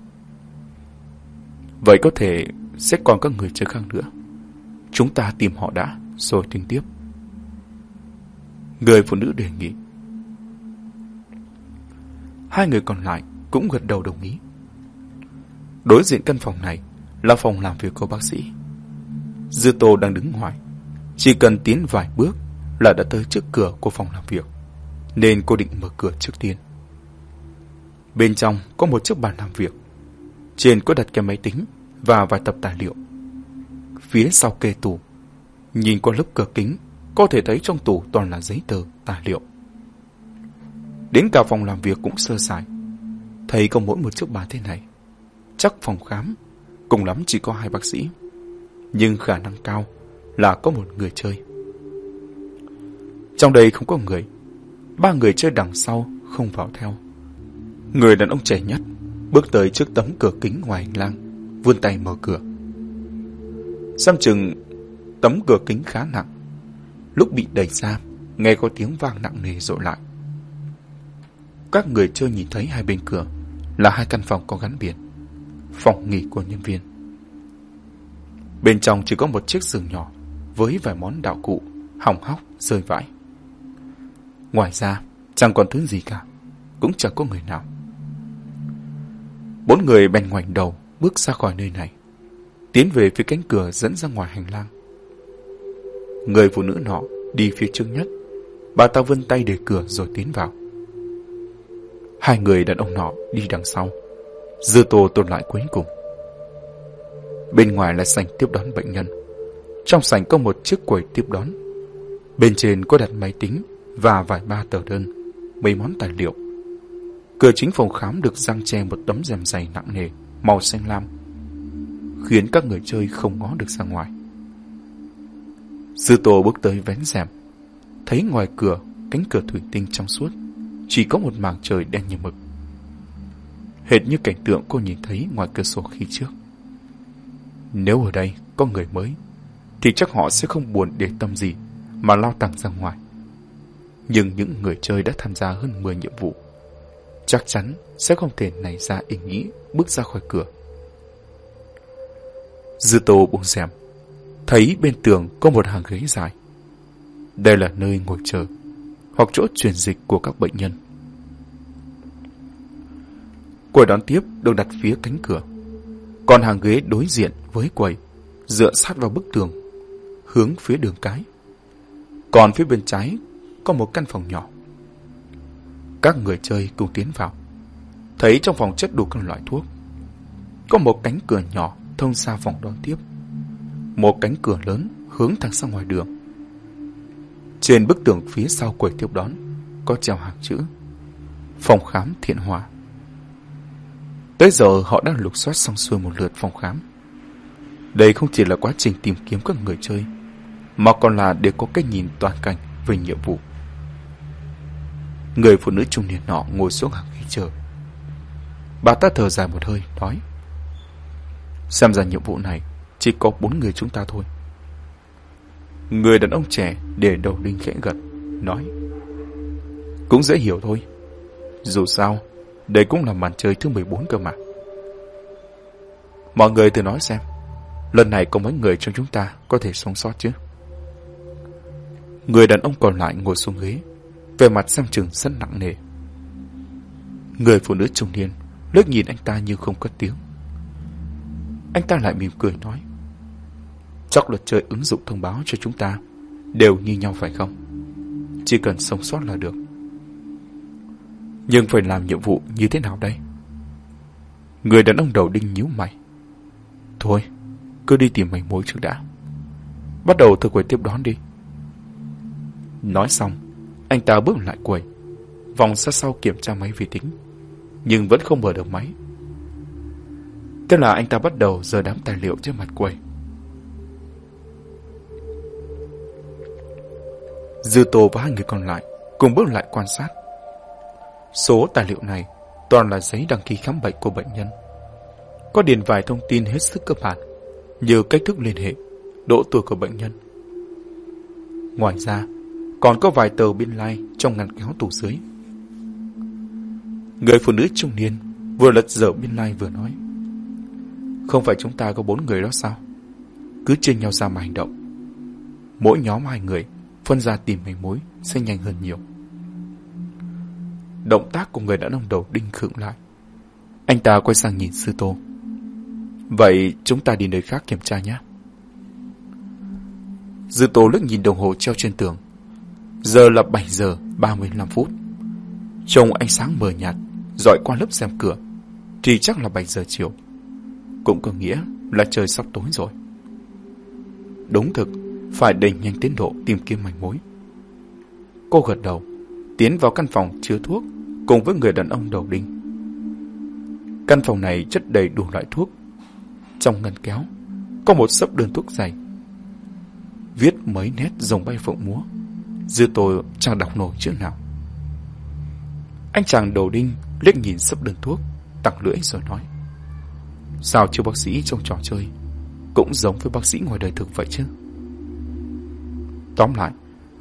Vậy có thể sẽ còn các người chơi khác nữa. Chúng ta tìm họ đã, rồi tính tiếp. Người phụ nữ đề nghị. Hai người còn lại cũng gật đầu đồng ý. Đối diện căn phòng này là phòng làm việc của bác sĩ. Dư Tô đang đứng ngoài. Chỉ cần tiến vài bước là đã tới trước cửa của phòng làm việc. Nên cô định mở cửa trước tiên. Bên trong có một chiếc bàn làm việc. Trên có đặt cái máy tính và vài tập tài liệu. Phía sau kê tủ, nhìn qua lớp cửa kính, có thể thấy trong tủ toàn là giấy tờ, tài liệu. Đến cả phòng làm việc cũng sơ sài. Thấy có mỗi một chiếc bàn thế này. Chắc phòng khám, cùng lắm chỉ có hai bác sĩ. Nhưng khả năng cao là có một người chơi. Trong đây không có người. Ba người chơi đằng sau không vào theo. Người đàn ông trẻ nhất bước tới trước tấm cửa kính ngoài hành lang, vươn tay mở cửa. Xem chừng tấm cửa kính khá nặng. Lúc bị đẩy ra, nghe có tiếng vang nặng nề rội lại. Các người chơi nhìn thấy hai bên cửa là hai căn phòng có gắn biển. Phòng nghỉ của nhân viên. Bên trong chỉ có một chiếc giường nhỏ với vài món đạo cụ, hỏng hóc, rơi vãi. Ngoài ra, chẳng còn thứ gì cả, cũng chẳng có người nào. Bốn người bèn ngoảnh đầu bước ra khỏi nơi này, tiến về phía cánh cửa dẫn ra ngoài hành lang. Người phụ nữ nọ đi phía trước nhất, bà ta vươn tay để cửa rồi tiến vào. Hai người đàn ông nọ đi đằng sau, dư tô tồn lại cuối cùng. Bên ngoài là sảnh tiếp đón bệnh nhân. Trong sảnh có một chiếc quầy tiếp đón. Bên trên có đặt máy tính và vài ba tờ đơn, mấy món tài liệu. Cửa chính phòng khám được răng che một tấm rèm dày nặng nề, màu xanh lam, khiến các người chơi không ngó được ra ngoài. Sư Tô bước tới vén rèm, thấy ngoài cửa cánh cửa thủy tinh trong suốt, chỉ có một mảng trời đen như mực. Hệt như cảnh tượng cô nhìn thấy ngoài cửa sổ khi trước. Nếu ở đây có người mới, thì chắc họ sẽ không buồn để tâm gì mà lao thẳng ra ngoài. Nhưng những người chơi đã tham gia hơn 10 nhiệm vụ, chắc chắn sẽ không thể nảy ra ý nghĩ bước ra khỏi cửa. Dư tô buông rèm, thấy bên tường có một hàng ghế dài. Đây là nơi ngồi chờ, hoặc chỗ truyền dịch của các bệnh nhân. Quầy đón tiếp được đặt phía cánh cửa, còn hàng ghế đối diện với quầy, dựa sát vào bức tường, hướng phía đường cái. Còn phía bên trái có một căn phòng nhỏ. Các người chơi cùng tiến vào, thấy trong phòng chất đủ các loại thuốc. Có một cánh cửa nhỏ thông xa phòng đón tiếp. Một cánh cửa lớn hướng thẳng sang ngoài đường. Trên bức tường phía sau quầy tiếp đón có treo hàng chữ Phòng khám thiện hòa. Tới giờ họ đã lục soát xong xuôi một lượt phòng khám. Đây không chỉ là quá trình tìm kiếm các người chơi, mà còn là để có cách nhìn toàn cảnh về nhiệm vụ. Người phụ nữ trung niên nọ ngồi xuống hàng ghế chờ. Bà ta thở dài một hơi, nói Xem ra nhiệm vụ này chỉ có bốn người chúng ta thôi. Người đàn ông trẻ để đầu đinh khẽ gật, nói Cũng dễ hiểu thôi. Dù sao, đây cũng là màn chơi thứ 14 cơ mà. Mọi người thử nói xem, lần này có mấy người trong chúng ta có thể sống sót chứ? Người đàn ông còn lại ngồi xuống ghế, về mặt xem chừng rất nặng nề. Người phụ nữ trung niên lướt nhìn anh ta như không cất tiếng. Anh ta lại mỉm cười nói, chắc luật chơi ứng dụng thông báo cho chúng ta đều như nhau phải không? Chỉ cần sống sót là được. Nhưng phải làm nhiệm vụ như thế nào đây? Người đàn ông đầu đinh nhíu mày. Thôi, cứ đi tìm manh mối trước đã. Bắt đầu từ quầy tiếp đón đi. Nói xong, anh ta bước lại quầy, vòng sát sau kiểm tra máy vi tính, nhưng vẫn không mở được máy. Thế là anh ta bắt đầu dơ đám tài liệu trước mặt quầy. Dư Tô và hai người còn lại cùng bước lại quan sát. Số tài liệu này toàn là giấy đăng ký khám bệnh của bệnh nhân. Có điền vài thông tin hết sức cơ bản, như cách thức liên hệ, độ tuổi của bệnh nhân. Ngoài ra, còn có vài tờ biên lai like trong ngăn kéo tủ dưới. Người phụ nữ trung niên vừa lật dở biên lai like vừa nói. Không phải chúng ta có bốn người đó sao? Cứ chia nhau ra mà hành động. Mỗi nhóm hai người phân ra tìm manh mối sẽ nhanh hơn nhiều. Động tác của người đã ông đầu đinh khựng lại. Anh ta quay sang nhìn sư tô. Vậy chúng ta đi nơi khác kiểm tra nhé. Dư tô lướt nhìn đồng hồ treo trên tường. Giờ là 7 giờ 35 phút. Trông ánh sáng mờ nhạt, dọi qua lớp xem cửa, thì chắc là 7 giờ chiều. Cũng có nghĩa là trời sắp tối rồi. Đúng thực, phải đẩy nhanh tiến độ tìm kiếm manh mối. Cô gật đầu, tiến vào căn phòng chứa thuốc cùng với người đàn ông đầu đinh. Căn phòng này chất đầy đủ loại thuốc. Trong ngăn kéo, có một sấp đơn thuốc dày. Viết mấy nét dòng bay phượng múa. Dư tôi chẳng đọc nổi chữ nào. Anh chàng đầu đinh liếc nhìn sấp đơn thuốc, tặng lưỡi rồi nói. Sao chưa bác sĩ trong trò chơi cũng giống với bác sĩ ngoài đời thực vậy chứ? Tóm lại,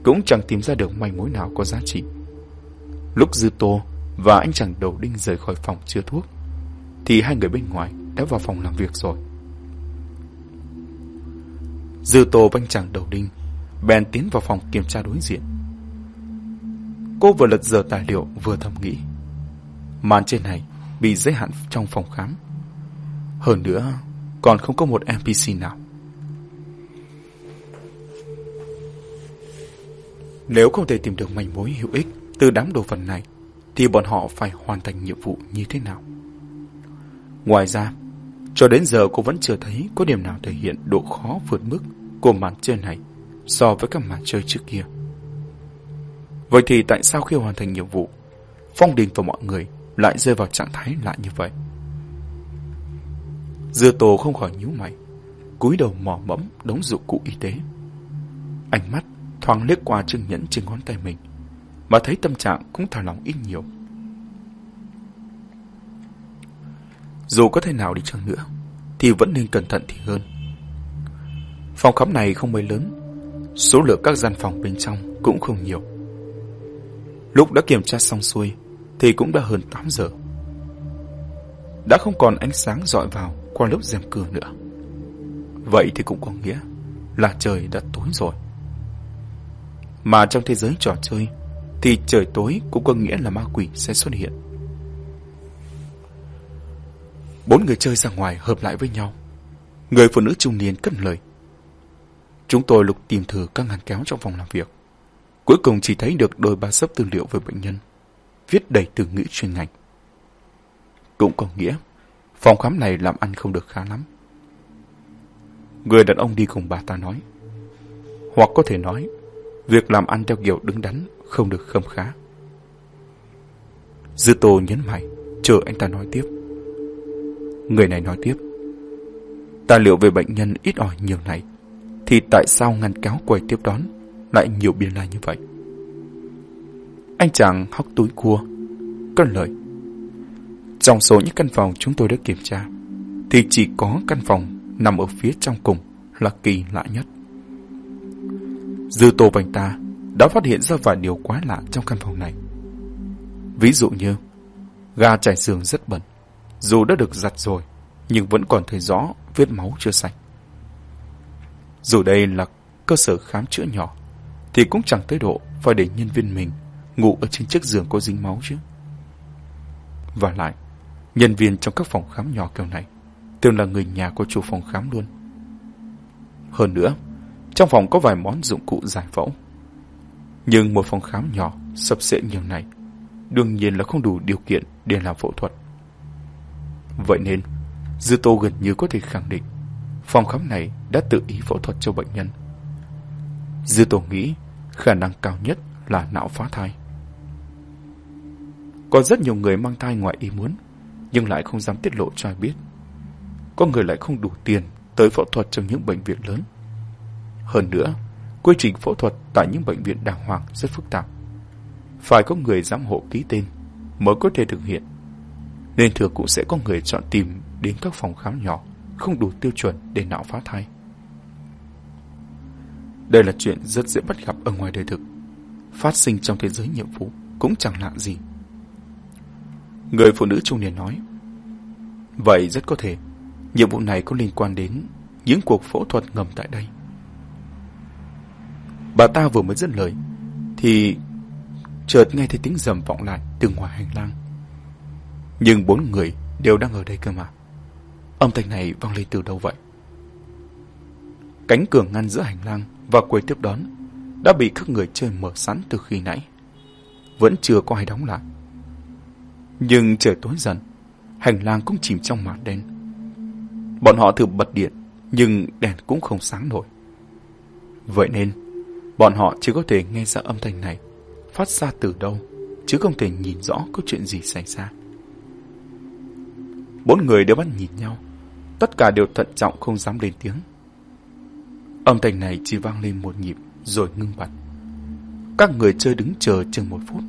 cũng chẳng tìm ra được manh mối nào có giá trị. Lúc Dư Tô và anh chàng đầu đinh rời khỏi phòng chứa thuốc, thì hai người bên ngoài đã vào phòng làm việc rồi. Dư Tô và anh chàng đầu đinh bèn tiến vào phòng kiểm tra đối diện. Cô vừa lật dở tài liệu vừa thầm nghĩ. Màn trên này bị giới hạn trong phòng khám. Hơn nữa, còn không có một NPC nào. Nếu không thể tìm được manh mối hữu ích từ đám đồ vật này, thì bọn họ phải hoàn thành nhiệm vụ như thế nào? Ngoài ra, cho đến giờ cô vẫn chưa thấy có điểm nào thể hiện độ khó vượt mức của màn chơi này so với các màn chơi trước kia. Vậy thì tại sao khi hoàn thành nhiệm vụ, Phong Đình và mọi người lại rơi vào trạng thái lạ như vậy? Dưa tổ không khỏi nhíu mày, cúi đầu mò mẫm đống dụng cụ y tế. Ánh mắt thoáng liếc qua chân nhẫn trên ngón tay mình, mà thấy tâm trạng cũng thả lỏng ít nhiều. Dù có thể nào đi chăng nữa, thì vẫn nên cẩn thận thì hơn. Phòng khám này không mấy lớn, số lượng các gian phòng bên trong cũng không nhiều. Lúc đã kiểm tra xong xuôi, thì cũng đã hơn 8 giờ. Đã không còn ánh sáng dọi vào qua lớp rèm cửa nữa. Vậy thì cũng có nghĩa là trời đã tối rồi. Mà trong thế giới trò chơi thì trời tối cũng có nghĩa là ma quỷ sẽ xuất hiện. Bốn người chơi ra ngoài hợp lại với nhau. Người phụ nữ trung niên cất lời. Chúng tôi lục tìm thử các ngăn kéo trong phòng làm việc. Cuối cùng chỉ thấy được đôi ba sấp tư liệu về bệnh nhân, viết đầy từ ngữ chuyên ngành. Cũng có nghĩa, phòng khám này làm ăn không được khá lắm. Người đàn ông đi cùng bà ta nói. Hoặc có thể nói, việc làm ăn theo kiểu đứng đắn không được khâm khá. Dư Tô nhấn mạnh chờ anh ta nói tiếp. Người này nói tiếp. Tài liệu về bệnh nhân ít ỏi nhiều này, thì tại sao ngăn kéo quầy tiếp đón lại nhiều biên lai như vậy? Anh chàng hóc túi cua, cất lời. Trong số những căn phòng chúng tôi đã kiểm tra, thì chỉ có căn phòng nằm ở phía trong cùng là kỳ lạ nhất. Dư Tô Vành ta đã phát hiện ra vài điều quá lạ trong căn phòng này. Ví dụ như, ga trải giường rất bẩn, dù đã được giặt rồi, nhưng vẫn còn thấy rõ vết máu chưa sạch. Dù đây là cơ sở khám chữa nhỏ, thì cũng chẳng tới độ phải để nhân viên mình ngủ ở trên chiếc giường có dính máu chứ. Và lại, nhân viên trong các phòng khám nhỏ kiểu này thường là người nhà của chủ phòng khám luôn. Hơn nữa, trong phòng có vài món dụng cụ giải phẫu. Nhưng một phòng khám nhỏ, sập xệ như này, đương nhiên là không đủ điều kiện để làm phẫu thuật. Vậy nên, Dư Tô gần như có thể khẳng định phòng khám này đã tự ý phẫu thuật cho bệnh nhân. Dư tổ nghĩ khả năng cao nhất là não phá thai. Có rất nhiều người mang thai ngoài ý muốn, nhưng lại không dám tiết lộ cho ai biết. có người lại không đủ tiền tới phẫu thuật trong những bệnh viện lớn. Hơn nữa, quy trình phẫu thuật tại những bệnh viện đàng hoàng rất phức tạp. Phải có người giám hộ ký tên mới có thể thực hiện. Nên thường cũng sẽ có người chọn tìm đến các phòng khám nhỏ không đủ tiêu chuẩn để nạo phá thai. Đây là chuyện rất dễ bắt gặp ở ngoài đời thực. Phát sinh trong thế giới nhiệm vụ cũng chẳng lạ gì. Người phụ nữ trung niên nói. Vậy rất có thể, nhiệm vụ này có liên quan đến những cuộc phẫu thuật ngầm tại đây. Bà ta vừa mới dứt lời, thì chợt nghe thấy tiếng rầm vọng lại từ ngoài hành lang. Nhưng bốn người đều đang ở đây cơ mà. Âm thanh này vang lên từ đâu vậy? Cánh cửa ngăn giữa hành lang và quầy tiếp đón đã bị các người chơi mở sẵn từ khi nãy. Vẫn chưa có ai đóng lại. Nhưng trời tối dần, hành lang cũng chìm trong màn đen. Bọn họ thử bật điện, nhưng đèn cũng không sáng nổi. Vậy nên, bọn họ chỉ có thể nghe ra âm thanh này phát ra từ đâu, chứ không thể nhìn rõ có chuyện gì xảy ra. Bốn người đều bắt nhìn nhau, tất cả đều thận trọng không dám lên tiếng. Âm thanh này chỉ vang lên một nhịp rồi ngưng bặt. Các người chơi đứng chờ chừng một phút.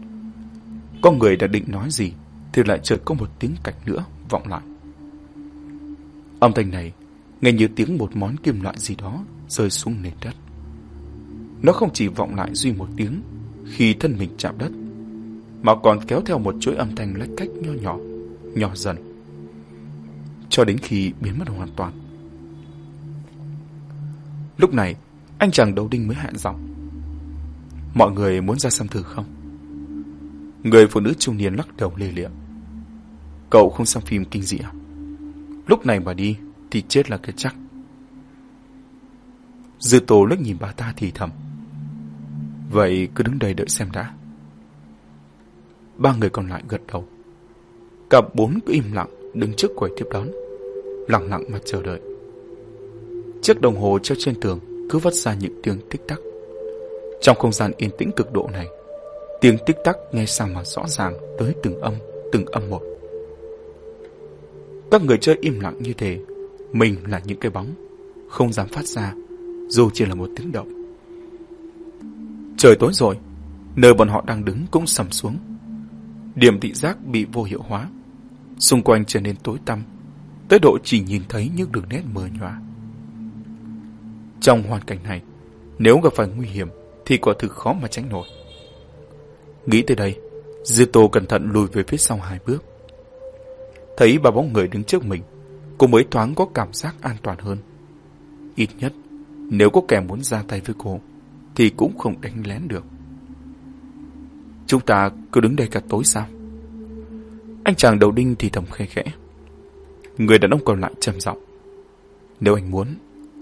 Có người đã định nói gì thì lại chợt có một tiếng cạch nữa vọng lại. Âm thanh này nghe như tiếng một món kim loại gì đó rơi xuống nền đất. Nó không chỉ vọng lại duy một tiếng khi thân mình chạm đất, mà còn kéo theo một chuỗi âm thanh lách cách nho nhỏ, nhỏ dần, cho đến khi biến mất hoàn toàn. Lúc này, anh chàng đầu đinh mới hạ giọng. Mọi người muốn ra xem thử không? Người phụ nữ trung niên lắc đầu lê liệm. Cậu không xem phim kinh dị à? Lúc này mà đi thì chết là cái chắc. Dư tổ lướt nhìn bà ta thì thầm. Vậy cứ đứng đây đợi xem đã. Ba người còn lại gật đầu. Cả bốn cứ im lặng đứng trước quầy tiếp đón. Lặng lặng mà chờ đợi. Chiếc đồng hồ treo trên tường cứ vắt ra những tiếng tích tắc. Trong không gian yên tĩnh cực độ này, tiếng tích tắc nghe sao mà rõ ràng tới từng âm, từng âm một. Các người chơi im lặng như thế, mình là những cái bóng, không dám phát ra, dù chỉ là một tiếng động. Trời tối rồi, nơi bọn họ đang đứng cũng sầm xuống. Điểm thị giác bị vô hiệu hóa, xung quanh trở nên tối tăm, tới độ chỉ nhìn thấy những đường nét mờ nhòa. Trong hoàn cảnh này, nếu gặp phải nguy hiểm thì quả thực khó mà tránh nổi. Nghĩ tới đây, Dư Tô cẩn thận lùi về phía sau hai bước. Thấy ba bóng người đứng trước mình, cô mới thoáng có cảm giác an toàn hơn. Ít nhất, nếu có kẻ muốn ra tay với cô, thì cũng không đánh lén được. Chúng ta cứ đứng đây cả tối sao? Anh chàng đầu đinh thì thầm khẽ khẽ. Người đàn ông còn lại trầm giọng. Nếu anh muốn,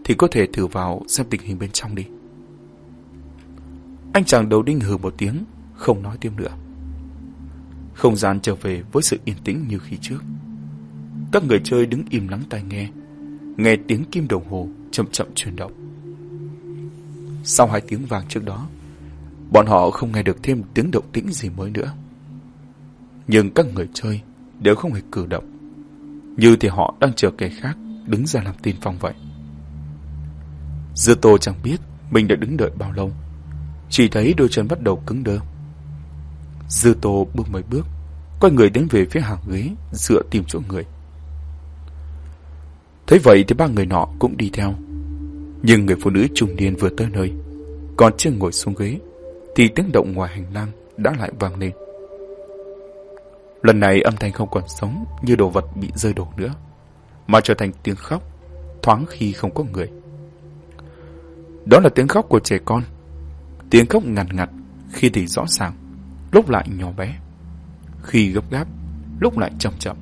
thì có thể thử vào xem tình hình bên trong đi. Anh chàng đầu đinh hừ một tiếng, không nói thêm nữa. Không gian trở về với sự yên tĩnh như khi trước. Các người chơi đứng im lắng tai nghe, nghe tiếng kim đồng hồ chậm chậm chuyển động. Sau hai tiếng vàng trước đó, bọn họ không nghe được thêm tiếng động tĩnh gì mới nữa. Nhưng các người chơi đều không hề cử động, như thì họ đang chờ kẻ khác đứng ra làm tin phong vậy. Dư Tô chẳng biết mình đã đứng đợi bao lâu, chỉ thấy đôi chân bắt đầu cứng đơ. Dư Tô bước mấy bước, quay người đến về phía hàng ghế, dựa tìm chỗ người. Thấy vậy thì ba người nọ cũng đi theo. Nhưng người phụ nữ trung niên vừa tới nơi, còn chưa ngồi xuống ghế, thì tiếng động ngoài hành lang đã lại vang lên. Lần này âm thanh không còn sống như đồ vật bị rơi đổ nữa, mà trở thành tiếng khóc, thoáng khi không có người. Đó là tiếng khóc của trẻ con. Tiếng khóc ngặt ngặt, khi thì rõ ràng, lúc lại nhỏ bé. Khi gấp gáp, lúc lại chậm chậm.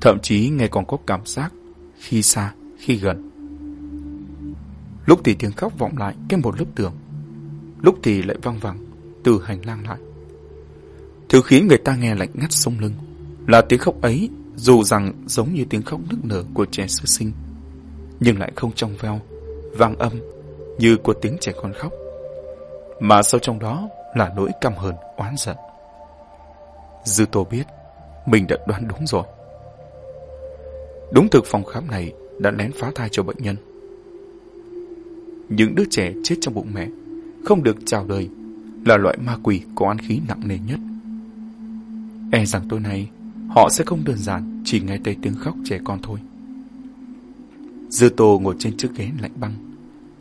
Thậm chí nghe còn có cảm giác khi xa, khi gần. Lúc thì tiếng khóc vọng lại cái một lớp tường, lúc thì lại vang vẳng từ hành lang lại. Thứ khiến người ta nghe lạnh ngắt sông lưng là tiếng khóc ấy dù rằng giống như tiếng khóc nức nở của trẻ sơ sinh, nhưng lại không trong veo, vang âm như của tiếng trẻ con khóc. Mà sâu trong đó là nỗi căm hờn, oán giận. Dư Tô biết mình đã đoán đúng rồi. Đúng thực phòng khám này đã lén phá thai cho bệnh nhân. Những đứa trẻ chết trong bụng mẹ không được chào đời là loại ma quỷ có ăn khí nặng nề nhất. E rằng tối nay họ sẽ không đơn giản chỉ nghe thấy tiếng khóc trẻ con thôi. Dư Tô ngồi trên chiếc ghế lạnh băng,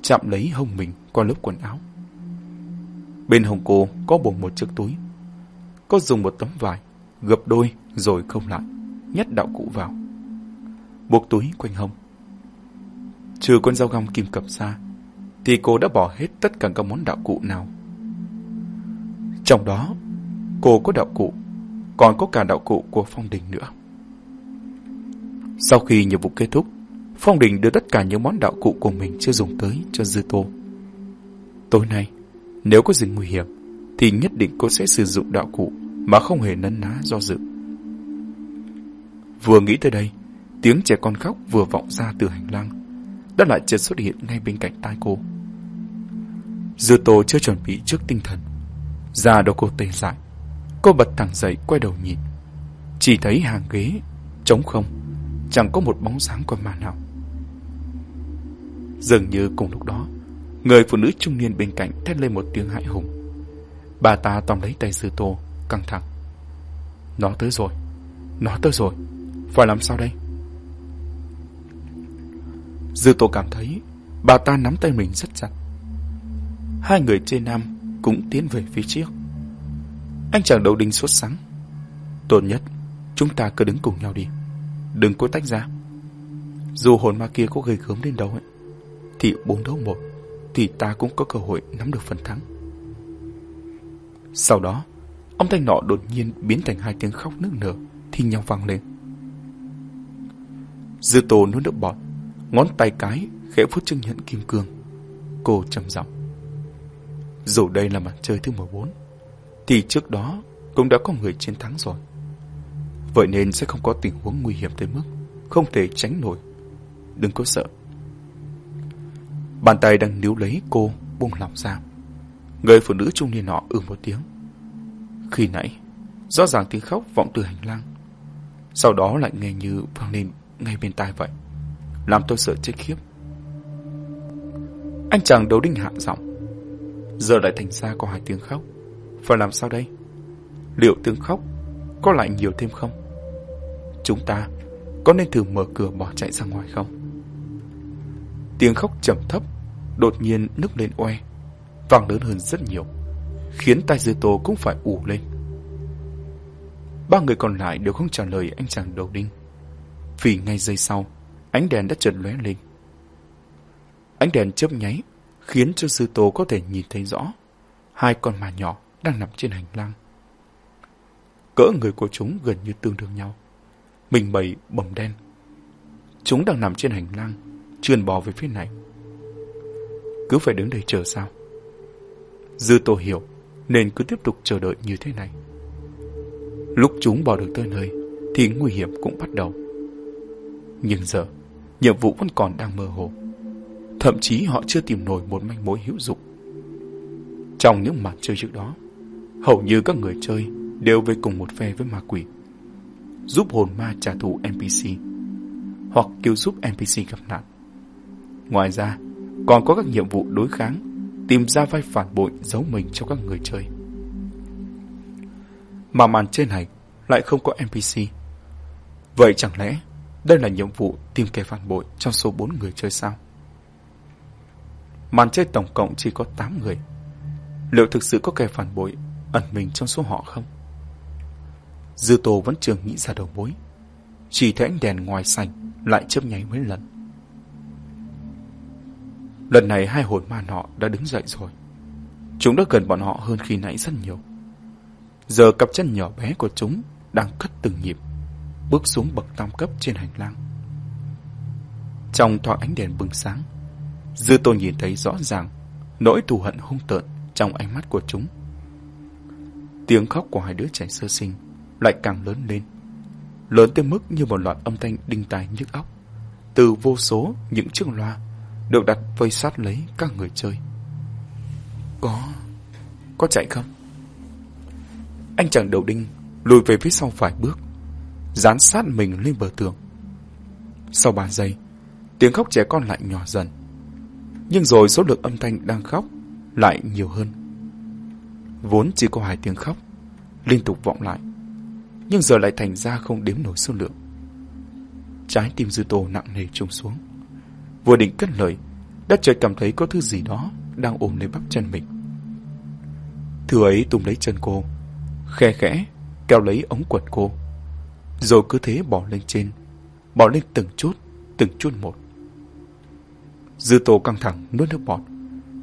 chạm lấy hông mình qua lớp quần áo. Bên hông cô có buộc một chiếc túi. Có dùng một tấm vải, gập đôi rồi không lại, nhét đạo cụ vào. Buộc túi quanh hông. Trừ con dao găm kim cập ra, thì cô đã bỏ hết tất cả các món đạo cụ nào. Trong đó, cô có đạo cụ, còn có cả đạo cụ của phong đình nữa. Sau khi nhiệm vụ kết thúc, Phong Đình đưa tất cả những món đạo cụ của mình chưa dùng tới cho Dư Tô. Tối nay, nếu có gì nguy hiểm, thì nhất định cô sẽ sử dụng đạo cụ mà không hề nấn ná do dự. Vừa nghĩ tới đây, tiếng trẻ con khóc vừa vọng ra từ hành lang, đã lại chợt xuất hiện ngay bên cạnh tai cô. Dư Tô chưa chuẩn bị trước tinh thần, da đầu cô tê dại. Cô bật thẳng dậy quay đầu nhìn, chỉ thấy hàng ghế trống không, chẳng có một bóng dáng con ma nào. Dường như cùng lúc đó, người phụ nữ trung niên bên cạnh thét lên một tiếng hãi hùng. Bà ta tóm lấy tay Dư Tô, căng thẳng. Nó tới rồi, nó tới rồi, phải làm sao đây? Dư Tô cảm thấy bà ta nắm tay mình rất chặt. Hai người trên nam cũng tiến về phía trước. Anh chàng đầu đinh sốt sắng. Tốt nhất, chúng ta cứ đứng cùng nhau đi. Đừng có tách ra. Dù hồn ma kia có gây gớm đến đâu ấy, thì bốn đấu một, thì ta cũng có cơ hội nắm được phần thắng. Sau đó, ông thanh nọ đột nhiên biến thành hai tiếng khóc nức nở, thi nhau vang lên. Dư tổ nuốt nước bọt, ngón tay cái khẽ phút chứng nhận kim cương. Cô trầm giọng. Dù đây là màn chơi thứ 14, thì trước đó cũng đã có người chiến thắng rồi. Vậy nên sẽ không có tình huống nguy hiểm tới mức không thể tránh nổi. Đừng có sợ. Bàn tay đang níu lấy cô buông lỏng ra. Người phụ nữ trung niên nọ ư một tiếng. Khi nãy, rõ ràng tiếng khóc vọng từ hành lang. Sau đó lại nghe như vang lên ngay bên tai vậy. Làm tôi sợ chết khiếp. Anh chàng đấu đinh hạ giọng. Giờ lại thành ra có hai tiếng khóc. Phải làm sao đây? Liệu tiếng khóc có lại nhiều thêm không? Chúng ta có nên thử mở cửa bỏ chạy ra ngoài không? Tiếng khóc trầm thấp đột nhiên nức lên oe, vang lớn hơn rất nhiều, khiến tai dư tô cũng phải ủ lên. Ba người còn lại đều không trả lời anh chàng đầu đinh. Vì ngay giây sau, ánh đèn đã chợt lóe lên. Ánh đèn chớp nháy, khiến cho sư tô có thể nhìn thấy rõ hai con ma nhỏ đang nằm trên hành lang. Cỡ người của chúng gần như tương đương nhau. Mình bầy bầm đen. Chúng đang nằm trên hành lang, trườn bò về phía này. Cứ phải đứng đây chờ sao? Dư Tô hiểu, nên cứ tiếp tục chờ đợi như thế này. Lúc chúng bò được tới nơi, thì nguy hiểm cũng bắt đầu. Nhưng giờ, nhiệm vụ vẫn còn đang mơ hồ. Thậm chí họ chưa tìm nổi một manh mối hữu dụng. Trong những màn chơi trước đó, hầu như các người chơi đều về cùng một phe với ma quỷ. Giúp hồn ma trả thù NPC, hoặc cứu giúp NPC gặp nạn. Ngoài ra, còn có các nhiệm vụ đối kháng, tìm ra vai phản bội giấu mình cho các người chơi. Mà màn trên này lại không có NPC. Vậy chẳng lẽ đây là nhiệm vụ tìm kẻ phản bội trong số 4 người chơi sao? Màn chơi tổng cộng chỉ có 8 người. Liệu thực sự có kẻ phản bội ẩn mình trong số họ không? Dư Tô vẫn chưa nghĩ ra đầu mối. Chỉ thấy ánh đèn ngoài sảnh lại chớp nháy mấy lần. Lần này hai hồn ma nọ đã đứng dậy rồi. Chúng đã gần bọn họ hơn khi nãy rất nhiều. Giờ cặp chân nhỏ bé của chúng đang cất từng nhịp, bước xuống bậc tam cấp trên hành lang. Trong thoáng ánh đèn bừng sáng, Dư Tô nhìn thấy rõ ràng nỗi thù hận hung tợn trong ánh mắt của chúng. Tiếng khóc của hai đứa trẻ sơ sinh lại càng lớn lên, lớn tới mức như một loạt âm thanh đinh tai nhức óc, từ vô số những chiếc loa được đặt vây sát lấy các người chơi. Có... có chạy không? Anh chàng đầu đinh lùi về phía sau vài bước, dán sát mình lên bờ tường. Sau ba giây, tiếng khóc trẻ con lại nhỏ dần. Nhưng rồi số lượng âm thanh đang khóc lại nhiều hơn. Vốn chỉ có hai tiếng khóc, liên tục vọng lại. Nhưng giờ lại thành ra không đếm nổi số lượng. Trái tim dư tô nặng nề trùng xuống. Vừa định cất lời, đất trời cảm thấy có thứ gì đó đang ôm lấy bắp chân mình. Thứ ấy tung lấy chân cô, khe khẽ, kéo lấy ống quần cô. Rồi cứ thế bỏ lên trên, bỏ lên từng chút, từng chút một. Dư tô căng thẳng nuốt nước bọt,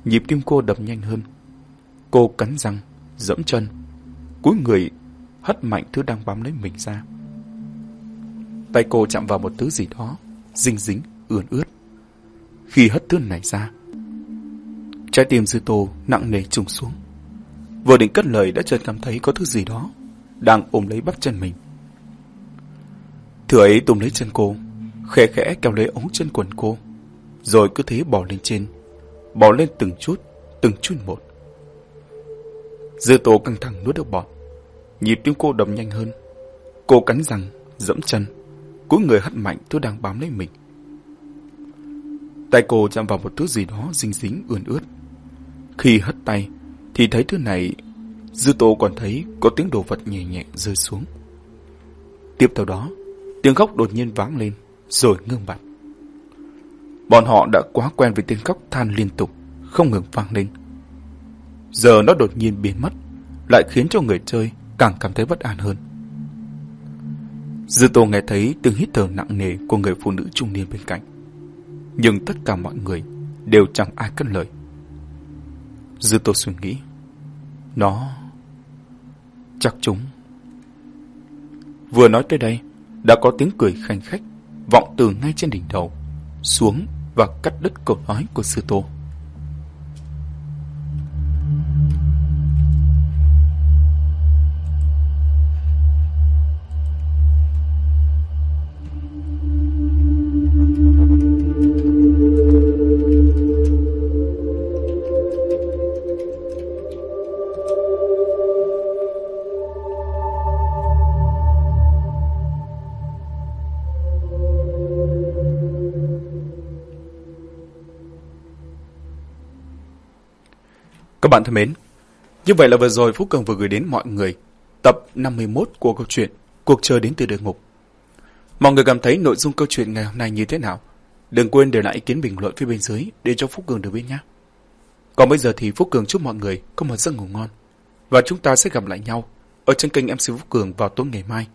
nhịp tim cô đập nhanh hơn. Cô cắn răng, dẫm chân, cúi người hất mạnh thứ đang bám lấy mình ra. Tay cô chạm vào một thứ gì đó, dinh dính, ươn ướt. Khi hất thứ này ra, trái tim dư tô nặng nề trùng xuống. Vừa định cất lời đã chợt cảm thấy có thứ gì đó đang ôm lấy bắp chân mình. Thứ ấy tôm lấy chân cô, khẽ khẽ kéo lấy ống chân quần cô, rồi cứ thế bỏ lên trên, bỏ lên từng chút, từng chút một. Dư tô căng thẳng nuốt được bọt, nhịp tim cô đập nhanh hơn. Cô cắn răng, dẫm chân, cúi người hất mạnh thứ đang bám lấy mình. Tay cô chạm vào một thứ gì đó dính dính ươn ướt. Khi hất tay, thì thấy thứ này, Dư Tô còn thấy có tiếng đồ vật nhẹ nhẹ rơi xuống. Tiếp theo đó, tiếng khóc đột nhiên vang lên, rồi ngưng bặt. Bọn họ đã quá quen với tiếng khóc than liên tục, không ngừng vang lên. Giờ nó đột nhiên biến mất, lại khiến cho người chơi càng cảm thấy bất an hơn. Dư Tô nghe thấy từng hít thở nặng nề của người phụ nữ trung niên bên cạnh. Nhưng tất cả mọi người đều chẳng ai cất lời. Dư Tô suy nghĩ. Nó... Chắc chúng... Vừa nói tới đây, đã có tiếng cười khanh khách vọng từ ngay trên đỉnh đầu, xuống và cắt đứt câu nói của Sư Tô. Bạn thân mến, như vậy là vừa rồi Phúc Cường vừa gửi đến mọi người tập 51 của câu chuyện Cuộc chơi đến từ địa ngục. Mọi người cảm thấy nội dung câu chuyện ngày hôm nay như thế nào? Đừng quên để lại ý kiến bình luận phía bên dưới để cho Phúc Cường được biết nhé. Còn bây giờ thì Phúc Cường chúc mọi người có một giấc ngủ ngon. Và chúng ta sẽ gặp lại nhau ở trên kênh MC Phúc Cường vào tối ngày mai.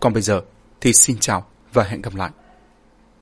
Còn bây giờ thì xin chào và hẹn gặp lại.